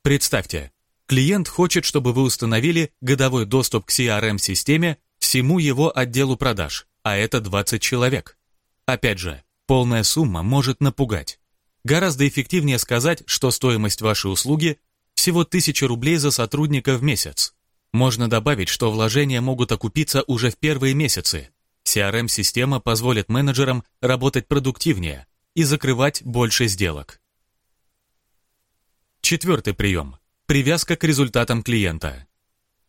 Представьте, Клиент хочет, чтобы вы установили годовой доступ к CRM-системе всему его отделу продаж, а это 20 человек. Опять же, полная сумма может напугать. Гораздо эффективнее сказать, что стоимость вашей услуги всего 1000 рублей за сотрудника в месяц. Можно добавить, что вложения могут окупиться уже в первые месяцы. CRM-система позволит менеджерам работать продуктивнее и закрывать больше сделок. Четвертый прием. Привязка к результатам клиента.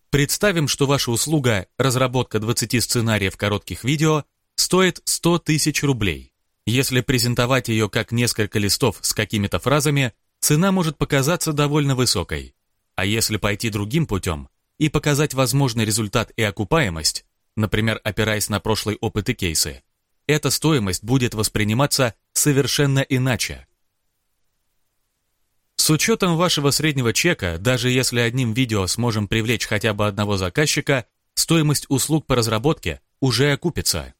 Представим, что ваша услуга «Разработка 20 сценариев коротких видео» стоит 100 тысяч рублей. Если презентовать ее как несколько листов с какими-то фразами, цена может показаться довольно высокой. А если пойти другим путем и показать возможный результат и окупаемость, например, опираясь на прошлый опыт и кейсы, эта стоимость будет восприниматься совершенно иначе. С учетом вашего среднего чека, даже если одним видео сможем привлечь хотя бы одного заказчика, стоимость услуг по разработке уже окупится.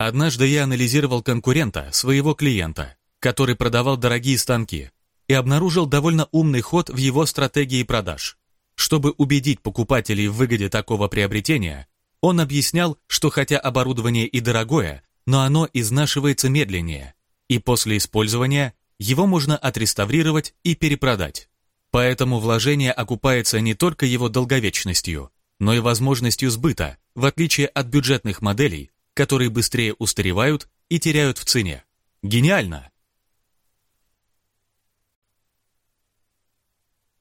Однажды я анализировал конкурента, своего клиента, который продавал дорогие станки, и обнаружил довольно умный ход в его стратегии продаж. Чтобы убедить покупателей в выгоде такого приобретения, он объяснял, что хотя оборудование и дорогое, но оно изнашивается медленнее, и после использования его можно отреставрировать и перепродать. Поэтому вложение окупается не только его долговечностью, но и возможностью сбыта, в отличие от бюджетных моделей, которые быстрее устаревают и теряют в цене. Гениально!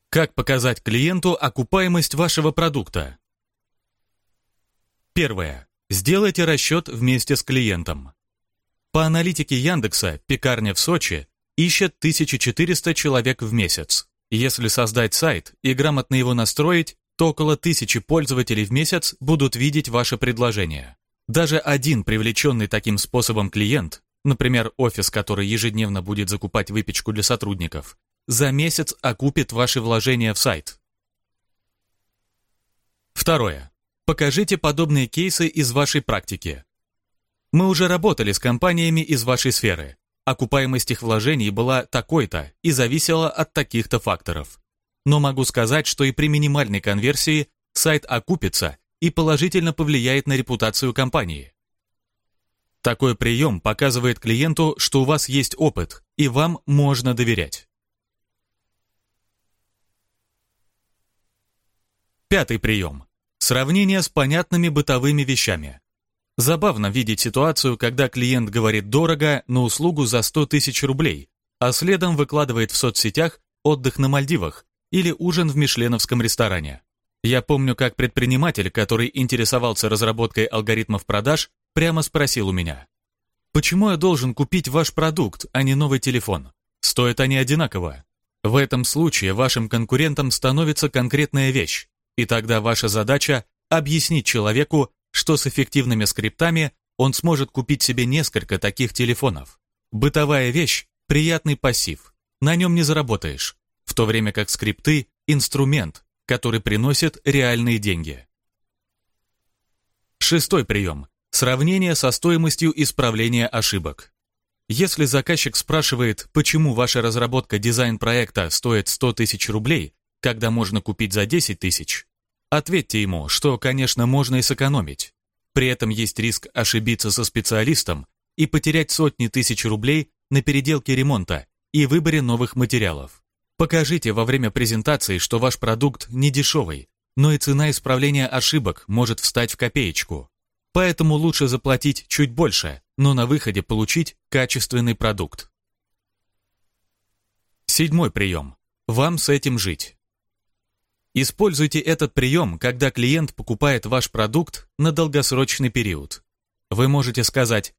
Как показать клиенту окупаемость вашего продукта? Первое. Сделайте расчет вместе с клиентом. По аналитике Яндекса, пекарня в Сочи ищет 1400 человек в месяц. Если создать сайт и грамотно его настроить, то около 1000 пользователей в месяц будут видеть ваше предложение. Даже один привлеченный таким способом клиент, например, офис, который ежедневно будет закупать выпечку для сотрудников, за месяц окупит ваши вложения в сайт. Второе. Покажите подобные кейсы из вашей практики. Мы уже работали с компаниями из вашей сферы. Окупаемость их вложений была такой-то и зависела от таких-то факторов. Но могу сказать, что и при минимальной конверсии сайт окупится и положительно повлияет на репутацию компании. Такой прием показывает клиенту, что у вас есть опыт, и вам можно доверять. Пятый прием. Сравнение с понятными бытовыми вещами. Забавно видеть ситуацию, когда клиент говорит дорого на услугу за 100 тысяч рублей, а следом выкладывает в соцсетях отдых на Мальдивах или ужин в мишленовском ресторане. Я помню, как предприниматель, который интересовался разработкой алгоритмов продаж, прямо спросил у меня, «Почему я должен купить ваш продукт, а не новый телефон? Стоят они одинаково». В этом случае вашим конкурентом становится конкретная вещь, и тогда ваша задача – объяснить человеку, что с эффективными скриптами он сможет купить себе несколько таких телефонов. Бытовая вещь – приятный пассив, на нем не заработаешь, в то время как скрипты – инструмент, который приносит реальные деньги. Шестой прием. Сравнение со стоимостью исправления ошибок. Если заказчик спрашивает, почему ваша разработка дизайн-проекта стоит 100 тысяч рублей, когда можно купить за 10 тысяч, ответьте ему, что, конечно, можно и сэкономить. При этом есть риск ошибиться со специалистом и потерять сотни тысяч рублей на переделке ремонта и выборе новых материалов. Покажите во время презентации, что ваш продукт не дешевый, но и цена исправления ошибок может встать в копеечку. Поэтому лучше заплатить чуть больше, но на выходе получить качественный продукт. Седьмой прием. Вам с этим жить. Используйте этот прием, когда клиент покупает ваш продукт на долгосрочный период. Вы можете сказать,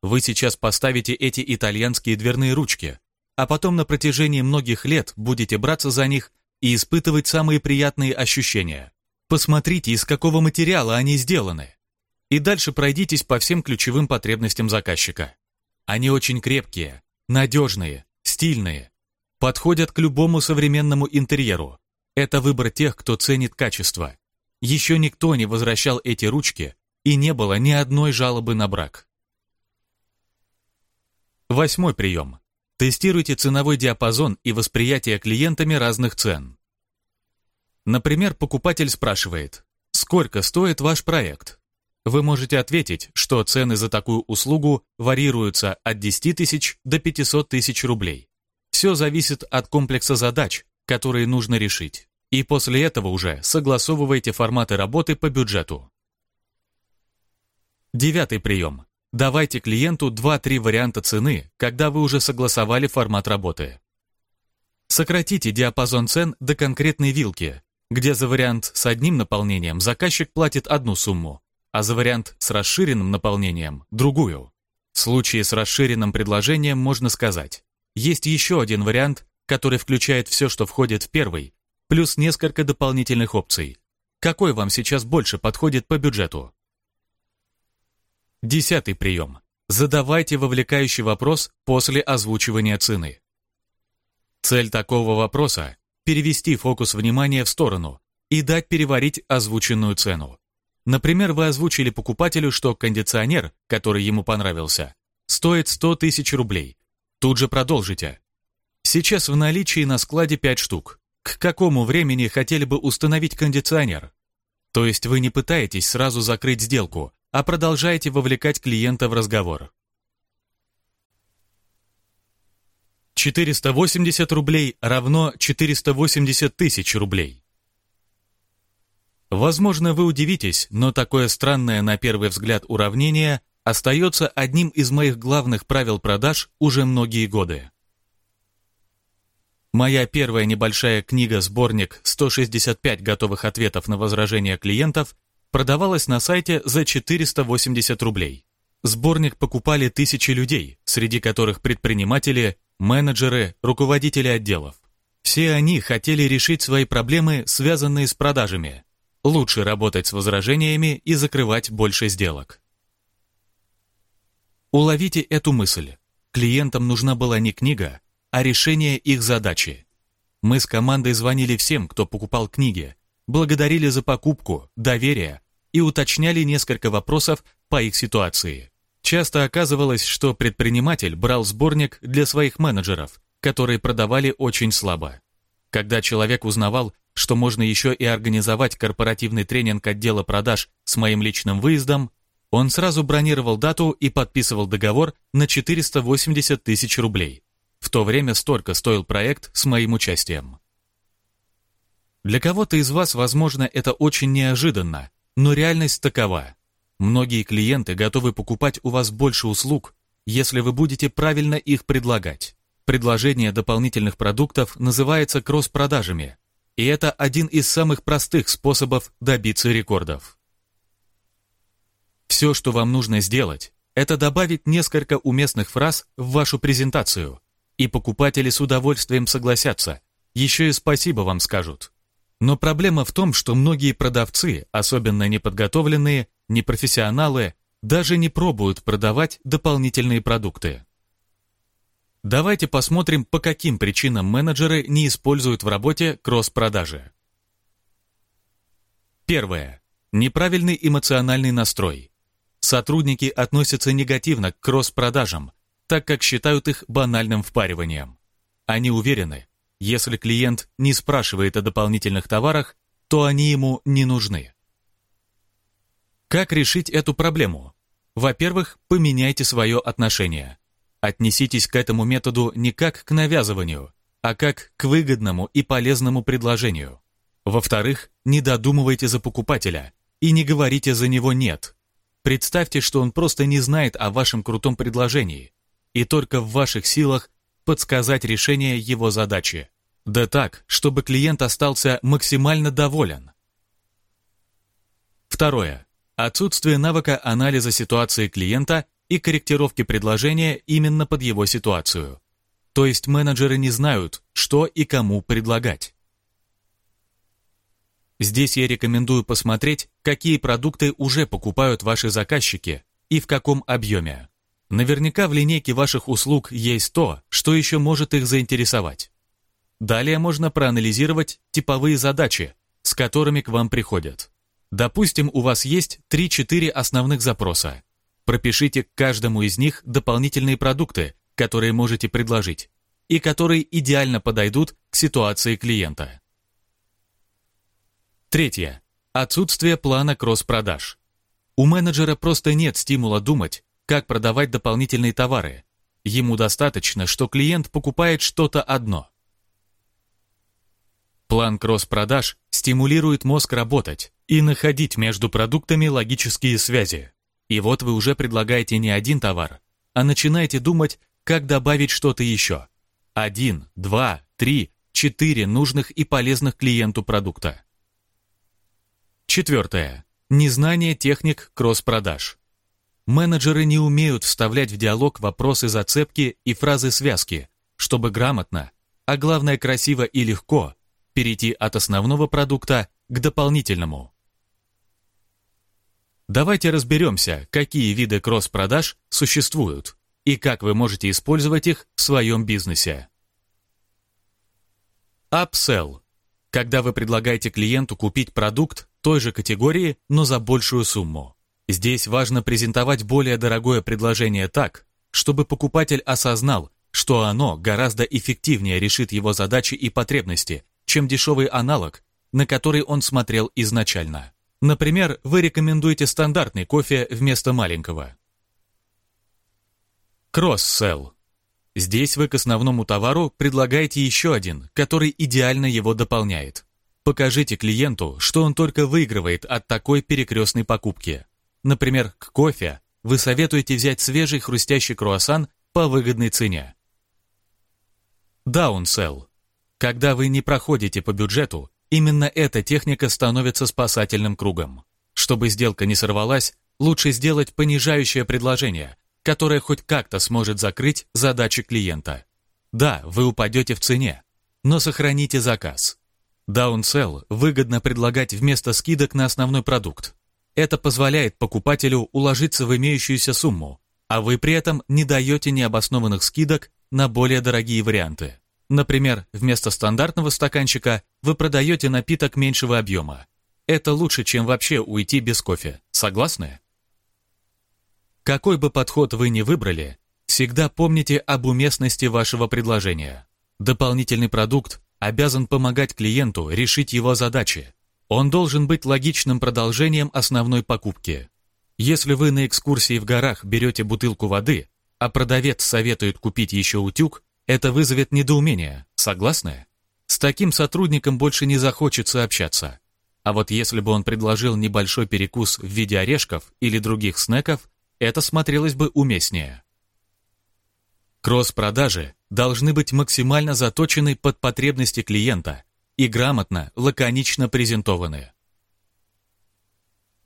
вы сейчас поставите эти итальянские дверные ручки, а потом на протяжении многих лет будете браться за них и испытывать самые приятные ощущения. Посмотрите, из какого материала они сделаны. И дальше пройдитесь по всем ключевым потребностям заказчика. Они очень крепкие, надежные, стильные, подходят к любому современному интерьеру. Это выбор тех, кто ценит качество. Еще никто не возвращал эти ручки, и не было ни одной жалобы на брак. Восьмой прием. Тестируйте ценовой диапазон и восприятие клиентами разных цен. Например, покупатель спрашивает, сколько стоит ваш проект? Вы можете ответить, что цены за такую услугу варьируются от 10 тысяч до 500 тысяч рублей. Все зависит от комплекса задач, которые нужно решить. И после этого уже согласовывайте форматы работы по бюджету. Девятый прием. Давайте клиенту 2-3 варианта цены, когда вы уже согласовали формат работы. Сократите диапазон цен до конкретной вилки, где за вариант с одним наполнением заказчик платит одну сумму, а за вариант с расширенным наполнением – другую. В случае с расширенным предложением можно сказать есть еще один вариант, который включает все, что входит в первый, плюс несколько дополнительных опций. Какой вам сейчас больше подходит по бюджету? Десятый прием. Задавайте вовлекающий вопрос после озвучивания цены. Цель такого вопроса – перевести фокус внимания в сторону и дать переварить озвученную цену. Например, вы озвучили покупателю, что кондиционер, который ему понравился, стоит 100 тысяч рублей. Тут же продолжите. Сейчас в наличии на складе 5 штук. К какому времени хотели бы установить кондиционер? То есть вы не пытаетесь сразу закрыть сделку, а продолжаете вовлекать клиента в разговор. 480 рублей равно 480 тысяч рублей. Возможно, вы удивитесь, но такое странное на первый взгляд уравнение остается одним из моих главных правил продаж уже многие годы. Моя первая небольшая книга-сборник «165 готовых ответов на возражения клиентов» продавалась на сайте за 480 рублей. Сборник покупали тысячи людей, среди которых предприниматели, менеджеры, руководители отделов. Все они хотели решить свои проблемы, связанные с продажами. Лучше работать с возражениями и закрывать больше сделок. Уловите эту мысль. Клиентам нужна была не книга, а решение их задачи. Мы с командой звонили всем, кто покупал книги, благодарили за покупку, доверие и уточняли несколько вопросов по их ситуации. Часто оказывалось, что предприниматель брал сборник для своих менеджеров, которые продавали очень слабо. Когда человек узнавал, что можно еще и организовать корпоративный тренинг отдела продаж с моим личным выездом, он сразу бронировал дату и подписывал договор на 480 тысяч рублей. В то время столько стоил проект с моим участием. Для кого-то из вас, возможно, это очень неожиданно, но реальность такова. Многие клиенты готовы покупать у вас больше услуг, если вы будете правильно их предлагать. Предложение дополнительных продуктов называется кросс-продажами, и это один из самых простых способов добиться рекордов. Все, что вам нужно сделать, это добавить несколько уместных фраз в вашу презентацию, и покупатели с удовольствием согласятся, еще и спасибо вам скажут. Но проблема в том, что многие продавцы, особенно неподготовленные, непрофессионалы, даже не пробуют продавать дополнительные продукты. Давайте посмотрим, по каким причинам менеджеры не используют в работе кросс-продажи. Первое. Неправильный эмоциональный настрой. Сотрудники относятся негативно к кросс-продажам, так как считают их банальным впариванием. Они уверены, если клиент не спрашивает о дополнительных товарах, то они ему не нужны. Как решить эту проблему? Во-первых, поменяйте свое отношение. Отнеситесь к этому методу не как к навязыванию, а как к выгодному и полезному предложению. Во-вторых, не додумывайте за покупателя и не говорите за него «нет». Представьте, что он просто не знает о вашем крутом предложении, и только в ваших силах подсказать решение его задачи. Да так, чтобы клиент остался максимально доволен. Второе. Отсутствие навыка анализа ситуации клиента и корректировки предложения именно под его ситуацию. То есть менеджеры не знают, что и кому предлагать. Здесь я рекомендую посмотреть, какие продукты уже покупают ваши заказчики и в каком объеме. Наверняка в линейке ваших услуг есть то, что еще может их заинтересовать. Далее можно проанализировать типовые задачи, с которыми к вам приходят. Допустим, у вас есть 3-4 основных запроса. Пропишите к каждому из них дополнительные продукты, которые можете предложить, и которые идеально подойдут к ситуации клиента. Третье. Отсутствие плана кросс-продаж. У менеджера просто нет стимула думать, как продавать дополнительные товары. Ему достаточно, что клиент покупает что-то одно. План кросс-продаж стимулирует мозг работать и находить между продуктами логические связи. И вот вы уже предлагаете не один товар, а начинаете думать, как добавить что-то еще. Один, два, три, четыре нужных и полезных клиенту продукта. Четвертое. Незнание техник кросс-продаж. Менеджеры не умеют вставлять в диалог вопросы зацепки и фразы связки, чтобы грамотно, а главное красиво и легко, перейти от основного продукта к дополнительному. Давайте разберемся, какие виды кросс-продаж существуют и как вы можете использовать их в своем бизнесе. Upsell – когда вы предлагаете клиенту купить продукт той же категории, но за большую сумму. Здесь важно презентовать более дорогое предложение так, чтобы покупатель осознал, что оно гораздо эффективнее решит его задачи и потребности, чем дешевый аналог, на который он смотрел изначально. Например, вы рекомендуете стандартный кофе вместо маленького. Кросс-селл. Здесь вы к основному товару предлагаете еще один, который идеально его дополняет. Покажите клиенту, что он только выигрывает от такой перекрестной покупки. Например, к кофе вы советуете взять свежий хрустящий круассан по выгодной цене. Даунселл. Когда вы не проходите по бюджету, Именно эта техника становится спасательным кругом. Чтобы сделка не сорвалась, лучше сделать понижающее предложение, которое хоть как-то сможет закрыть задачи клиента. Да, вы упадете в цене, но сохраните заказ. Даунсell выгодно предлагать вместо скидок на основной продукт. Это позволяет покупателю уложиться в имеющуюся сумму, а вы при этом не даете необоснованных скидок на более дорогие варианты. Например, вместо стандартного стаканчика вы продаете напиток меньшего объема. Это лучше, чем вообще уйти без кофе. Согласны? Какой бы подход вы ни выбрали, всегда помните об уместности вашего предложения. Дополнительный продукт обязан помогать клиенту решить его задачи. Он должен быть логичным продолжением основной покупки. Если вы на экскурсии в горах берете бутылку воды, а продавец советует купить еще утюг, это вызовет недоумение, согласны? С таким сотрудником больше не захочется общаться. А вот если бы он предложил небольшой перекус в виде орешков или других снеков, это смотрелось бы уместнее. Кросс-продажи должны быть максимально заточены под потребности клиента и грамотно, лаконично презентованы.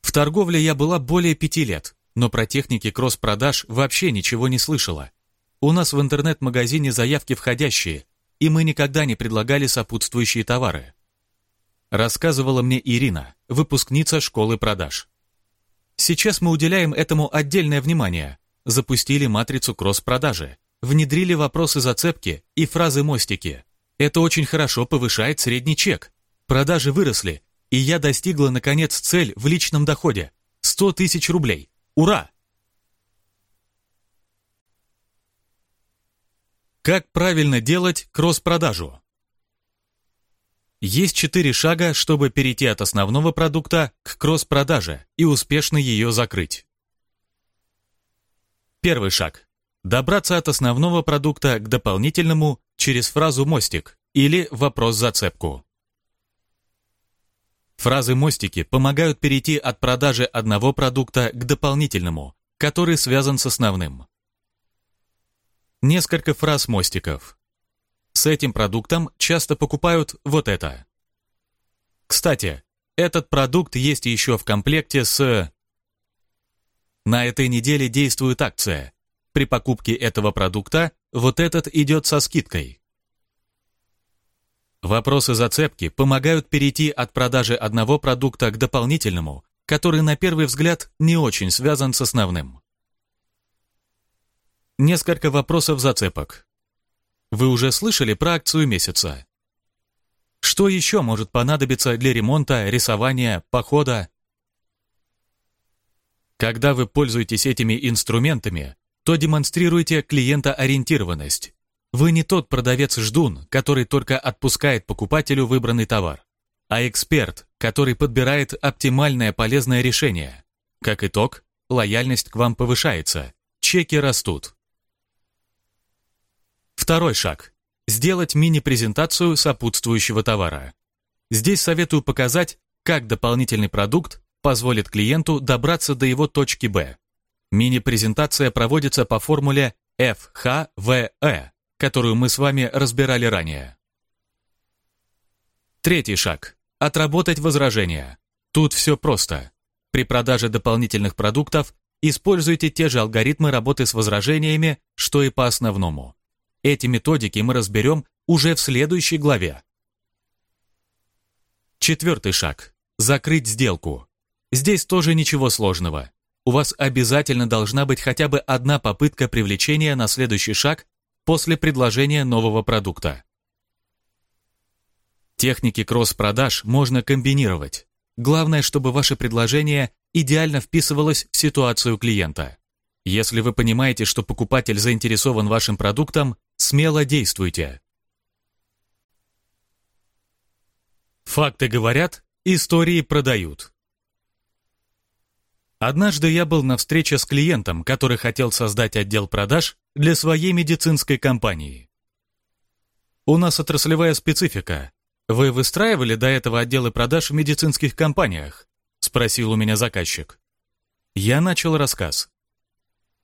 В торговле я была более пяти лет, но про техники кросс-продаж вообще ничего не слышала. У нас в интернет-магазине заявки входящие, и мы никогда не предлагали сопутствующие товары. Рассказывала мне Ирина, выпускница школы продаж. Сейчас мы уделяем этому отдельное внимание. Запустили матрицу кросс-продажи, внедрили вопросы зацепки и фразы-мостики. Это очень хорошо повышает средний чек. Продажи выросли, и я достигла, наконец, цель в личном доходе. 100 тысяч рублей. Ура! Как правильно делать кросс-продажу? Есть четыре шага, чтобы перейти от основного продукта к кросс-продаже и успешно ее закрыть. Первый шаг. Добраться от основного продукта к дополнительному через фразу «мостик» или вопрос-зацепку. Фразы-мостики помогают перейти от продажи одного продукта к дополнительному, который связан с основным. Несколько фраз-мостиков. С этим продуктом часто покупают вот это. Кстати, этот продукт есть еще в комплекте с... На этой неделе действует акция. При покупке этого продукта вот этот идет со скидкой. Вопросы зацепки помогают перейти от продажи одного продукта к дополнительному, который на первый взгляд не очень связан с основным. Несколько вопросов зацепок. Вы уже слышали про акцию месяца? Что еще может понадобиться для ремонта, рисования, похода? Когда вы пользуетесь этими инструментами, то демонстрируете клиентоориентированность. Вы не тот продавец-ждун, который только отпускает покупателю выбранный товар, а эксперт, который подбирает оптимальное полезное решение. Как итог, лояльность к вам повышается, чеки растут. Второй шаг. Сделать мини-презентацию сопутствующего товара. Здесь советую показать, как дополнительный продукт позволит клиенту добраться до его точки Б. Мини-презентация проводится по формуле FHVE, которую мы с вами разбирали ранее. Третий шаг. Отработать возражения. Тут все просто. При продаже дополнительных продуктов используйте те же алгоритмы работы с возражениями, что и по основному. Эти методики мы разберем уже в следующей главе. Четвертый шаг. Закрыть сделку. Здесь тоже ничего сложного. У вас обязательно должна быть хотя бы одна попытка привлечения на следующий шаг после предложения нового продукта. Техники кросс-продаж можно комбинировать. Главное, чтобы ваше предложение идеально вписывалось в ситуацию клиента. Если вы понимаете, что покупатель заинтересован вашим продуктом, смело действуйте. Факты говорят, истории продают. Однажды я был на встрече с клиентом, который хотел создать отдел продаж для своей медицинской компании. У нас отраслевая специфика. Вы выстраивали до этого отделы продаж в медицинских компаниях? Спросил у меня заказчик. Я начал рассказ.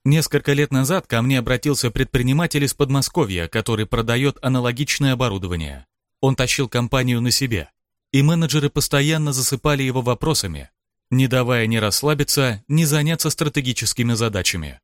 Несколько лет назад ко мне обратился предприниматель из Подмосковья, который продает аналогичное оборудование. Он тащил компанию на себе, и менеджеры постоянно засыпали его вопросами, не давая ни расслабиться, ни заняться стратегическими задачами.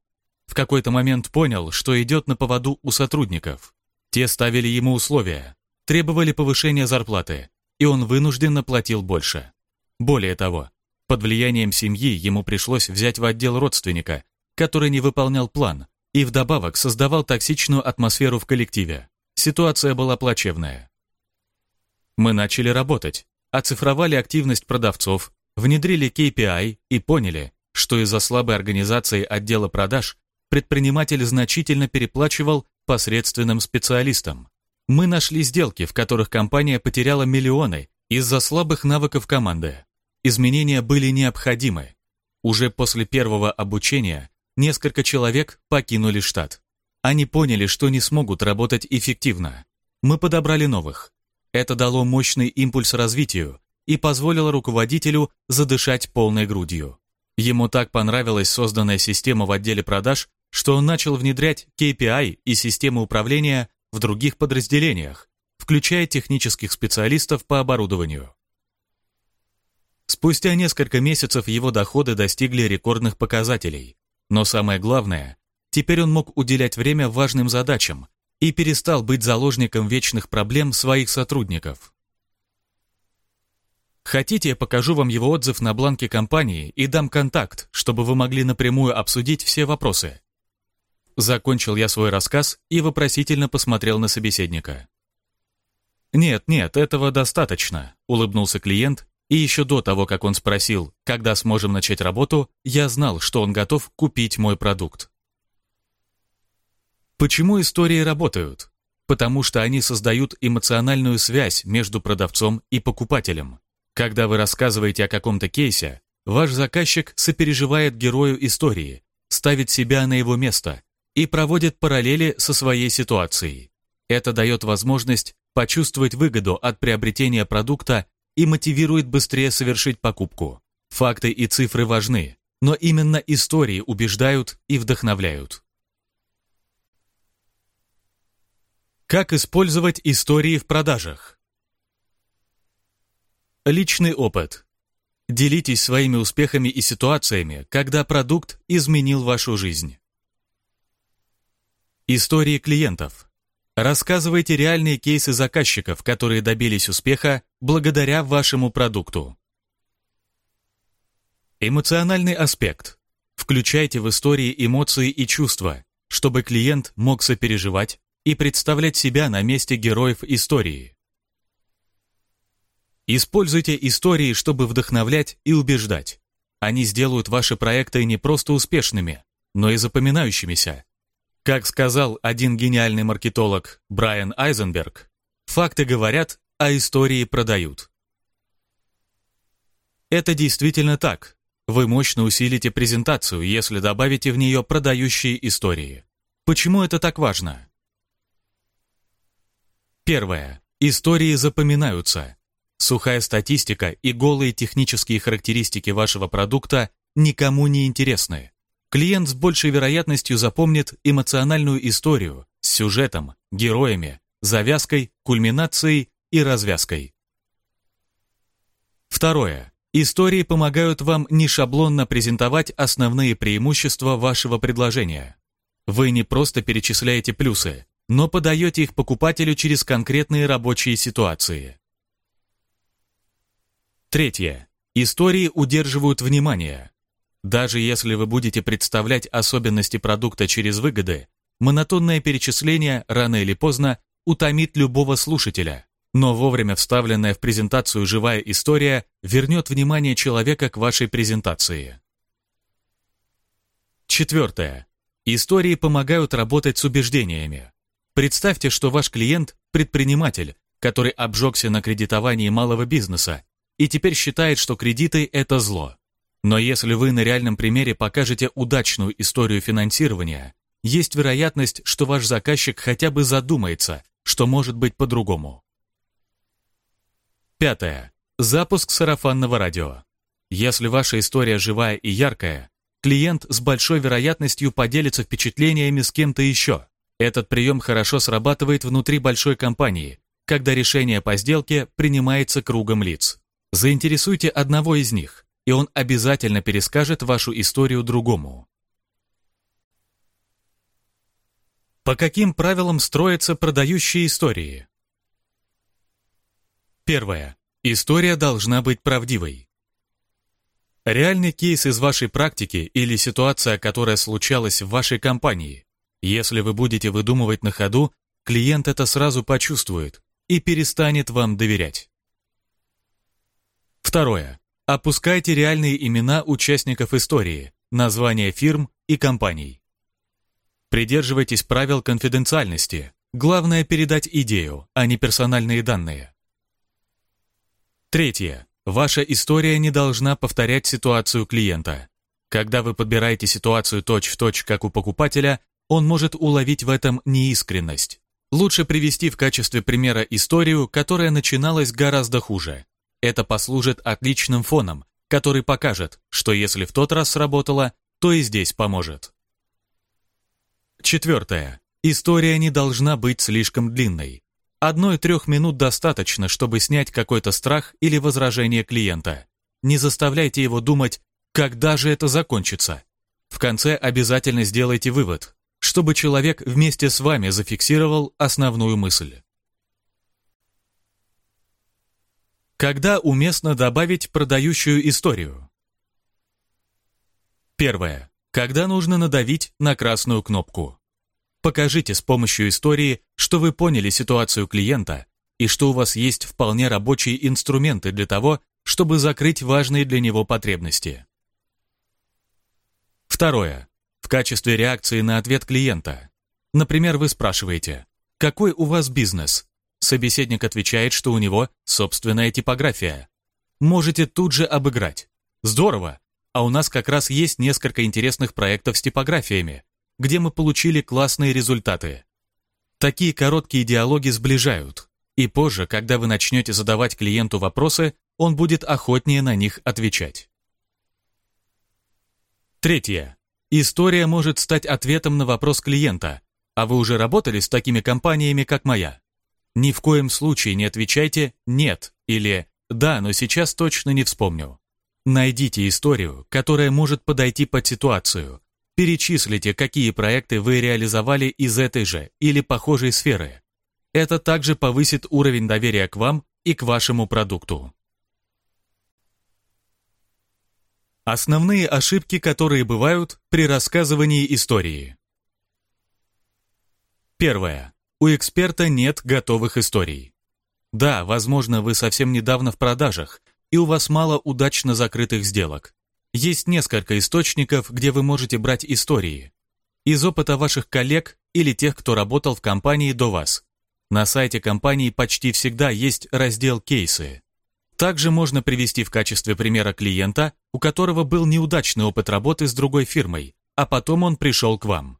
В какой-то момент понял, что идет на поводу у сотрудников. Те ставили ему условия, требовали повышения зарплаты, и он вынужденно платил больше. Более того, под влиянием семьи ему пришлось взять в отдел родственника, который не выполнял план, и вдобавок создавал токсичную атмосферу в коллективе. Ситуация была плачевная. Мы начали работать, оцифровали активность продавцов, внедрили KPI и поняли, что из-за слабой организации отдела продаж предприниматель значительно переплачивал посредственным специалистам. Мы нашли сделки, в которых компания потеряла миллионы из-за слабых навыков команды. Изменения были необходимы. Уже после первого обучения несколько человек покинули штат. Они поняли, что не смогут работать эффективно. Мы подобрали новых. Это дало мощный импульс развитию и позволило руководителю задышать полной грудью. Ему так понравилась созданная система в отделе продаж, что он начал внедрять KPI и системы управления в других подразделениях, включая технических специалистов по оборудованию. Спустя несколько месяцев его доходы достигли рекордных показателей. Но самое главное, теперь он мог уделять время важным задачам и перестал быть заложником вечных проблем своих сотрудников. Хотите, я покажу вам его отзыв на бланке компании и дам контакт, чтобы вы могли напрямую обсудить все вопросы. Закончил я свой рассказ и вопросительно посмотрел на собеседника. «Нет, нет, этого достаточно», — улыбнулся клиент, и еще до того, как он спросил, когда сможем начать работу, я знал, что он готов купить мой продукт. Почему истории работают? Потому что они создают эмоциональную связь между продавцом и покупателем. Когда вы рассказываете о каком-то кейсе, ваш заказчик сопереживает герою истории, ставит себя на его место и проводит параллели со своей ситуацией. Это дает возможность почувствовать выгоду от приобретения продукта и мотивирует быстрее совершить покупку. Факты и цифры важны, но именно истории убеждают и вдохновляют. Как использовать истории в продажах? Личный опыт. Делитесь своими успехами и ситуациями, когда продукт изменил вашу жизнь. Истории клиентов. Рассказывайте реальные кейсы заказчиков, которые добились успеха благодаря вашему продукту. Эмоциональный аспект. Включайте в истории эмоции и чувства, чтобы клиент мог сопереживать, и представлять себя на месте героев истории. Используйте истории, чтобы вдохновлять и убеждать. Они сделают ваши проекты не просто успешными, но и запоминающимися. Как сказал один гениальный маркетолог Брайан Айзенберг, факты говорят, а истории продают. Это действительно так. Вы мощно усилите презентацию, если добавите в нее продающие истории. Почему это так важно? Первое. Истории запоминаются. Сухая статистика и голые технические характеристики вашего продукта никому не интересны. Клиент с большей вероятностью запомнит эмоциональную историю с сюжетом, героями, завязкой, кульминацией и развязкой. Второе. Истории помогают вам не шаблонно презентовать основные преимущества вашего предложения. Вы не просто перечисляете плюсы, но подаете их покупателю через конкретные рабочие ситуации. Третье. Истории удерживают внимание. Даже если вы будете представлять особенности продукта через выгоды, монотонное перечисление рано или поздно утомит любого слушателя, но вовремя вставленная в презентацию живая история вернет внимание человека к вашей презентации. Четвертое. Истории помогают работать с убеждениями. Представьте, что ваш клиент – предприниматель, который обжегся на кредитовании малого бизнеса и теперь считает, что кредиты – это зло. Но если вы на реальном примере покажете удачную историю финансирования, есть вероятность, что ваш заказчик хотя бы задумается, что может быть по-другому. Пятое. Запуск сарафанного радио. Если ваша история живая и яркая, клиент с большой вероятностью поделится впечатлениями с кем-то еще. Этот прием хорошо срабатывает внутри большой компании, когда решение по сделке принимается кругом лиц. Заинтересуйте одного из них, и он обязательно перескажет вашу историю другому. По каким правилам строятся продающие истории? Первое. История должна быть правдивой. Реальный кейс из вашей практики или ситуация, которая случалась в вашей компании. Если вы будете выдумывать на ходу, клиент это сразу почувствует и перестанет вам доверять. Второе. Опускайте реальные имена участников истории, названия фирм и компаний. Придерживайтесь правил конфиденциальности. Главное передать идею, а не персональные данные. Третье. Ваша история не должна повторять ситуацию клиента. Когда вы подбираете ситуацию точь-в-точь, точь, как у покупателя, он может уловить в этом неискренность. Лучше привести в качестве примера историю, которая начиналась гораздо хуже. Это послужит отличным фоном, который покажет, что если в тот раз сработало, то и здесь поможет. Четвертое. История не должна быть слишком длинной. Одной трех минут достаточно, чтобы снять какой-то страх или возражение клиента. Не заставляйте его думать, когда же это закончится. В конце обязательно сделайте вывод, чтобы человек вместе с вами зафиксировал основную мысль. Когда уместно добавить продающую историю? Первое. Когда нужно надавить на красную кнопку. Покажите с помощью истории, что вы поняли ситуацию клиента и что у вас есть вполне рабочие инструменты для того, чтобы закрыть важные для него потребности. Второе. В качестве реакции на ответ клиента. Например, вы спрашиваете, какой у вас бизнес? Собеседник отвечает, что у него собственная типография. Можете тут же обыграть. Здорово! А у нас как раз есть несколько интересных проектов с типографиями где мы получили классные результаты. Такие короткие диалоги сближают, и позже, когда вы начнете задавать клиенту вопросы, он будет охотнее на них отвечать. Третье. История может стать ответом на вопрос клиента. А вы уже работали с такими компаниями, как моя? Ни в коем случае не отвечайте «нет» или «да, но сейчас точно не вспомню». Найдите историю, которая может подойти под ситуацию, Перечислите, какие проекты вы реализовали из этой же или похожей сферы. Это также повысит уровень доверия к вам и к вашему продукту. Основные ошибки, которые бывают при рассказывании истории. Первое. У эксперта нет готовых историй. Да, возможно, вы совсем недавно в продажах, и у вас мало удачно закрытых сделок. Есть несколько источников, где вы можете брать истории. Из опыта ваших коллег или тех, кто работал в компании до вас. На сайте компании почти всегда есть раздел «Кейсы». Также можно привести в качестве примера клиента, у которого был неудачный опыт работы с другой фирмой, а потом он пришел к вам.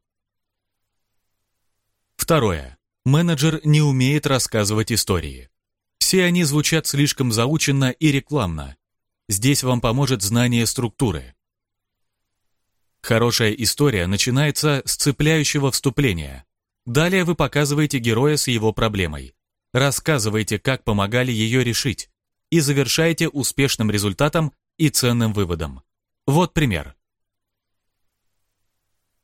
Второе. Менеджер не умеет рассказывать истории. Все они звучат слишком заученно и рекламно, Здесь вам поможет знание структуры. Хорошая история начинается с цепляющего вступления. Далее вы показываете героя с его проблемой, рассказываете, как помогали ее решить, и завершаете успешным результатом и ценным выводом. Вот пример.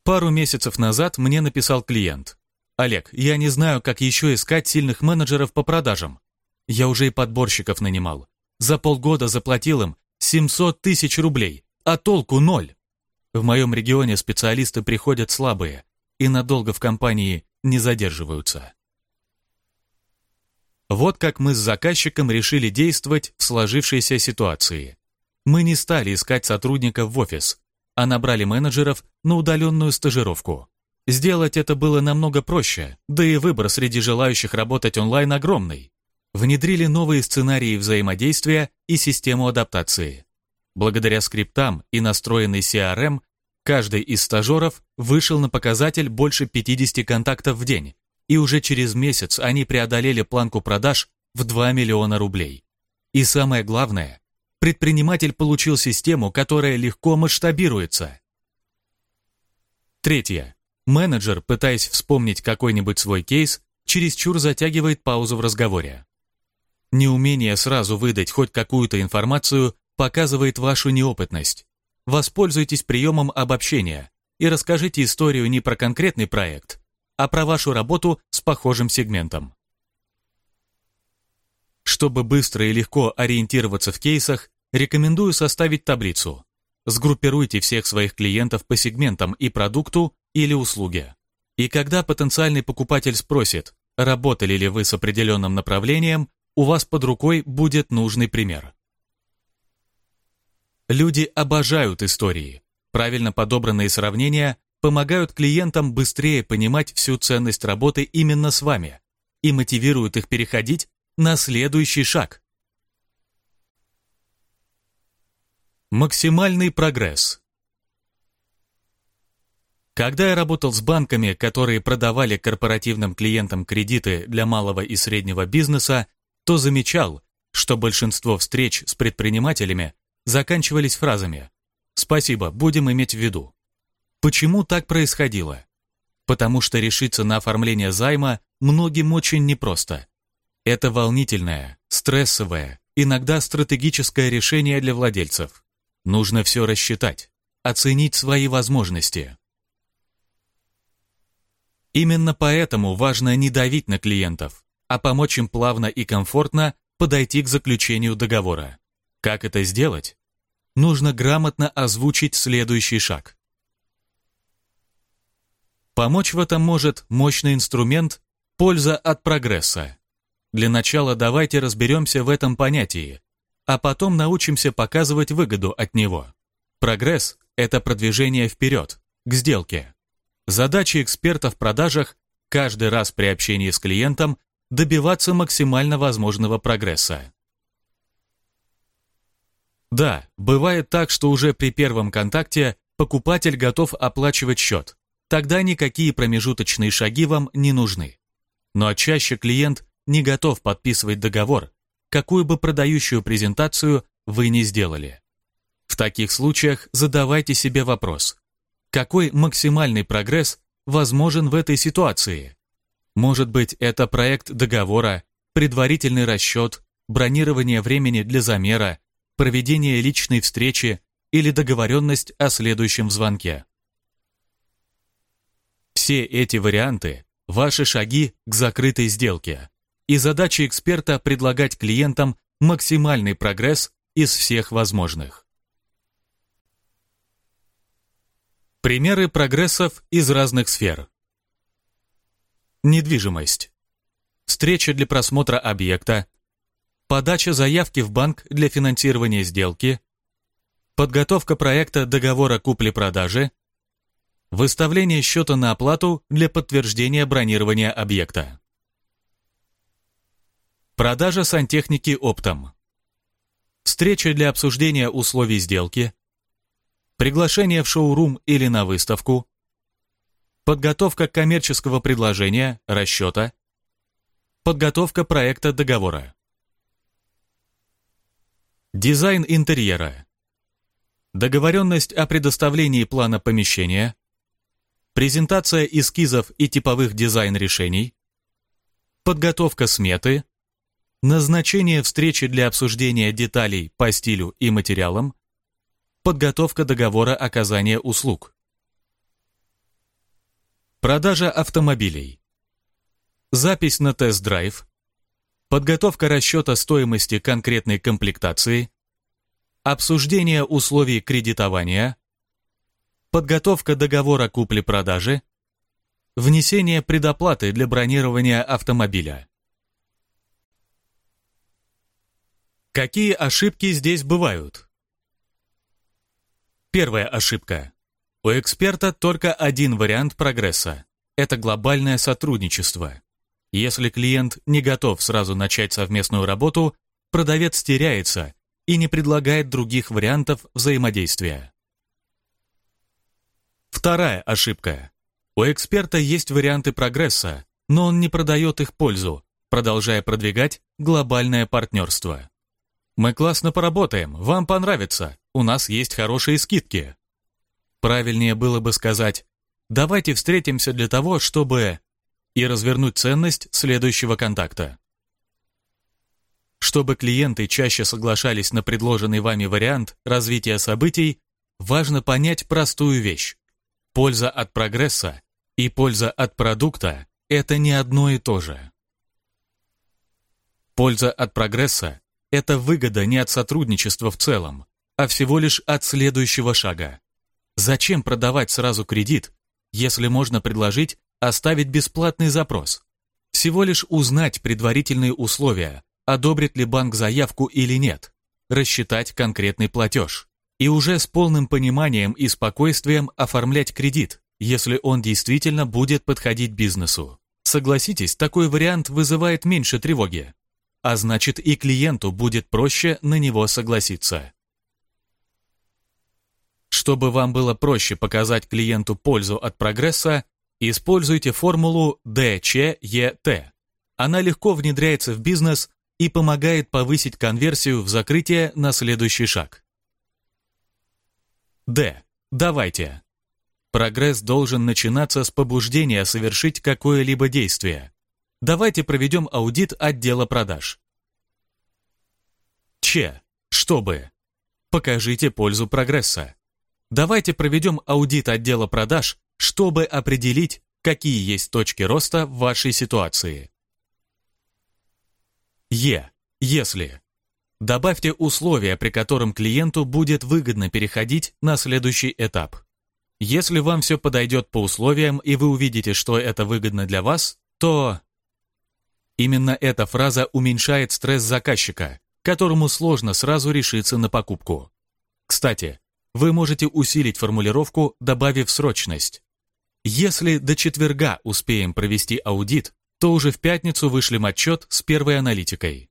Пару месяцев назад мне написал клиент. Олег, я не знаю, как еще искать сильных менеджеров по продажам. Я уже и подборщиков нанимал. За полгода заплатил им 700 тысяч рублей, а толку ноль. В моем регионе специалисты приходят слабые и надолго в компании не задерживаются. Вот как мы с заказчиком решили действовать в сложившейся ситуации. Мы не стали искать сотрудников в офис, а набрали менеджеров на удаленную стажировку. Сделать это было намного проще, да и выбор среди желающих работать онлайн огромный внедрили новые сценарии взаимодействия и систему адаптации. Благодаря скриптам и настроенной CRM, каждый из стажеров вышел на показатель больше 50 контактов в день, и уже через месяц они преодолели планку продаж в 2 миллиона рублей. И самое главное, предприниматель получил систему, которая легко масштабируется. Третье. Менеджер, пытаясь вспомнить какой-нибудь свой кейс, чересчур затягивает паузу в разговоре. Неумение сразу выдать хоть какую-то информацию показывает вашу неопытность. Воспользуйтесь приемом обобщения и расскажите историю не про конкретный проект, а про вашу работу с похожим сегментом. Чтобы быстро и легко ориентироваться в кейсах, рекомендую составить таблицу. Сгруппируйте всех своих клиентов по сегментам и продукту или услуге. И когда потенциальный покупатель спросит, работали ли вы с определенным направлением, у вас под рукой будет нужный пример. Люди обожают истории. Правильно подобранные сравнения помогают клиентам быстрее понимать всю ценность работы именно с вами и мотивируют их переходить на следующий шаг. Максимальный прогресс. Когда я работал с банками, которые продавали корпоративным клиентам кредиты для малого и среднего бизнеса, то замечал, что большинство встреч с предпринимателями заканчивались фразами «Спасибо, будем иметь в виду». Почему так происходило? Потому что решиться на оформление займа многим очень непросто. Это волнительное, стрессовое, иногда стратегическое решение для владельцев. Нужно все рассчитать, оценить свои возможности. Именно поэтому важно не давить на клиентов, а помочь им плавно и комфортно подойти к заключению договора. Как это сделать? Нужно грамотно озвучить следующий шаг. Помочь в этом может мощный инструмент «польза от прогресса». Для начала давайте разберемся в этом понятии, а потом научимся показывать выгоду от него. Прогресс – это продвижение вперед, к сделке. Задача эксперта в продажах каждый раз при общении с клиентом добиваться максимально возможного прогресса. Да, бывает так, что уже при первом контакте покупатель готов оплачивать счет. Тогда никакие промежуточные шаги вам не нужны. Но чаще клиент не готов подписывать договор, какую бы продающую презентацию вы не сделали. В таких случаях задавайте себе вопрос, какой максимальный прогресс возможен в этой ситуации? Может быть, это проект договора, предварительный расчет, бронирование времени для замера, проведение личной встречи или договоренность о следующем звонке. Все эти варианты – ваши шаги к закрытой сделке. И задача эксперта – предлагать клиентам максимальный прогресс из всех возможных. Примеры прогрессов из разных сфер. Недвижимость. Встреча для просмотра объекта. Подача заявки в банк для финансирования сделки. Подготовка проекта договора купли-продажи. Выставление счета на оплату для подтверждения бронирования объекта. Продажа сантехники оптом. Встреча для обсуждения условий сделки. Приглашение в шоурум или на выставку подготовка коммерческого предложения, расчета, подготовка проекта договора. Дизайн интерьера. Договоренность о предоставлении плана помещения, презентация эскизов и типовых дизайн-решений, подготовка сметы, назначение встречи для обсуждения деталей по стилю и материалам, подготовка договора оказания услуг. Продажа автомобилей. запись на тест-драйв, подготовка расчета стоимости конкретной комплектации, обсуждение условий кредитования, подготовка договора купли-продажи, внесение предоплаты для бронирования автомобиля. Какие ошибки здесь бывают? Первая ошибка. У эксперта только один вариант прогресса – это глобальное сотрудничество. Если клиент не готов сразу начать совместную работу, продавец теряется и не предлагает других вариантов взаимодействия. Вторая ошибка. У эксперта есть варианты прогресса, но он не продает их пользу, продолжая продвигать глобальное партнерство. Мы классно поработаем, вам понравится, у нас есть хорошие скидки. Правильнее было бы сказать, давайте встретимся для того, чтобы... и развернуть ценность следующего контакта. Чтобы клиенты чаще соглашались на предложенный вами вариант развития событий, важно понять простую вещь. Польза от прогресса и польза от продукта – это не одно и то же. Польза от прогресса это выгода не от сотрудничества в целом, а всего лишь от следующего шага. Зачем продавать сразу кредит, если можно предложить оставить бесплатный запрос? Всего лишь узнать предварительные условия, одобрит ли банк заявку или нет, рассчитать конкретный платеж и уже с полным пониманием и спокойствием оформлять кредит, если он действительно будет подходить бизнесу. Согласитесь, такой вариант вызывает меньше тревоги, а значит и клиенту будет проще на него согласиться. Чтобы вам было проще показать клиенту пользу от прогресса, используйте формулу DCET. Она легко внедряется в бизнес и помогает повысить конверсию в закрытие на следующий шаг. D. Давайте. Прогресс должен начинаться с побуждения совершить какое-либо действие. Давайте проведем аудит отдела продаж. Че. Чтобы. Покажите пользу прогресса. Давайте проведем аудит отдела продаж, чтобы определить, какие есть точки роста в вашей ситуации. Е. Если. Добавьте условия, при котором клиенту будет выгодно переходить на следующий этап. Если вам все подойдет по условиям и вы увидите, что это выгодно для вас, то Именно эта фраза уменьшает стресс заказчика, которому сложно сразу решиться на покупку. Кстати, вы можете усилить формулировку, добавив срочность. Если до четверга успеем провести аудит, то уже в пятницу вышлем отчет с первой аналитикой.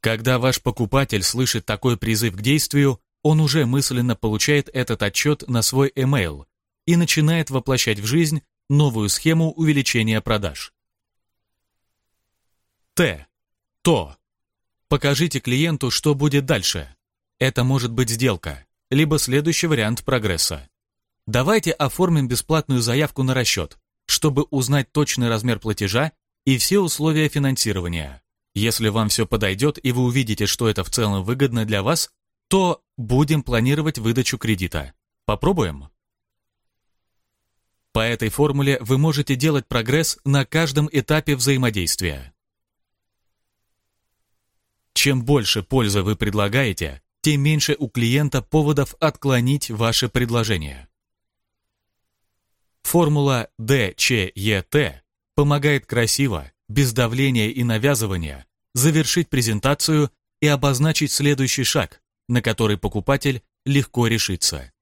Когда ваш покупатель слышит такой призыв к действию, он уже мысленно получает этот отчет на свой email и начинает воплощать в жизнь новую схему увеличения продаж. Т. То. Покажите клиенту, что будет дальше. Это может быть сделка, либо следующий вариант прогресса. Давайте оформим бесплатную заявку на расчет, чтобы узнать точный размер платежа и все условия финансирования. Если вам все подойдет и вы увидите, что это в целом выгодно для вас, то будем планировать выдачу кредита. Попробуем? По этой формуле вы можете делать прогресс на каждом этапе взаимодействия. Чем больше пользы вы предлагаете, тем меньше у клиента поводов отклонить ваше предложение. Формула DCET помогает красиво, без давления и навязывания, завершить презентацию и обозначить следующий шаг, на который покупатель легко решится.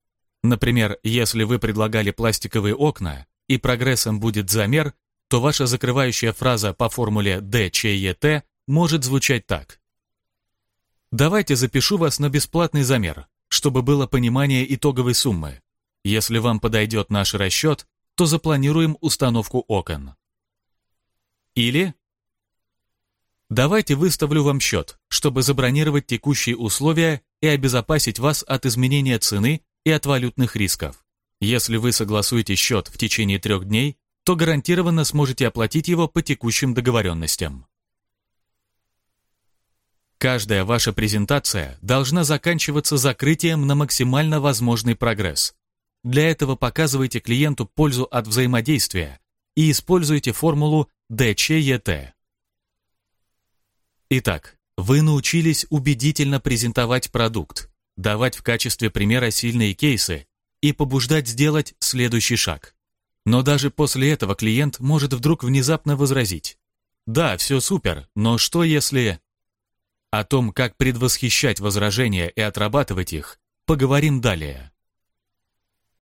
Например, если вы предлагали пластиковые окна и прогрессом будет замер, то ваша закрывающая фраза по формуле DCET может звучать так. Давайте запишу вас на бесплатный замер, чтобы было понимание итоговой суммы. Если вам подойдет наш расчет, то запланируем установку окон. Или Давайте выставлю вам счет, чтобы забронировать текущие условия и обезопасить вас от изменения цены и от валютных рисков. Если вы согласуете счет в течение трех дней, то гарантированно сможете оплатить его по текущим договоренностям. Каждая ваша презентация должна заканчиваться закрытием на максимально возможный прогресс. Для этого показывайте клиенту пользу от взаимодействия и используйте формулу DCET. Итак, вы научились убедительно презентовать продукт, давать в качестве примера сильные кейсы и побуждать сделать следующий шаг. Но даже после этого клиент может вдруг внезапно возразить. Да, все супер, но что если... О том, как предвосхищать возражения и отрабатывать их, поговорим далее.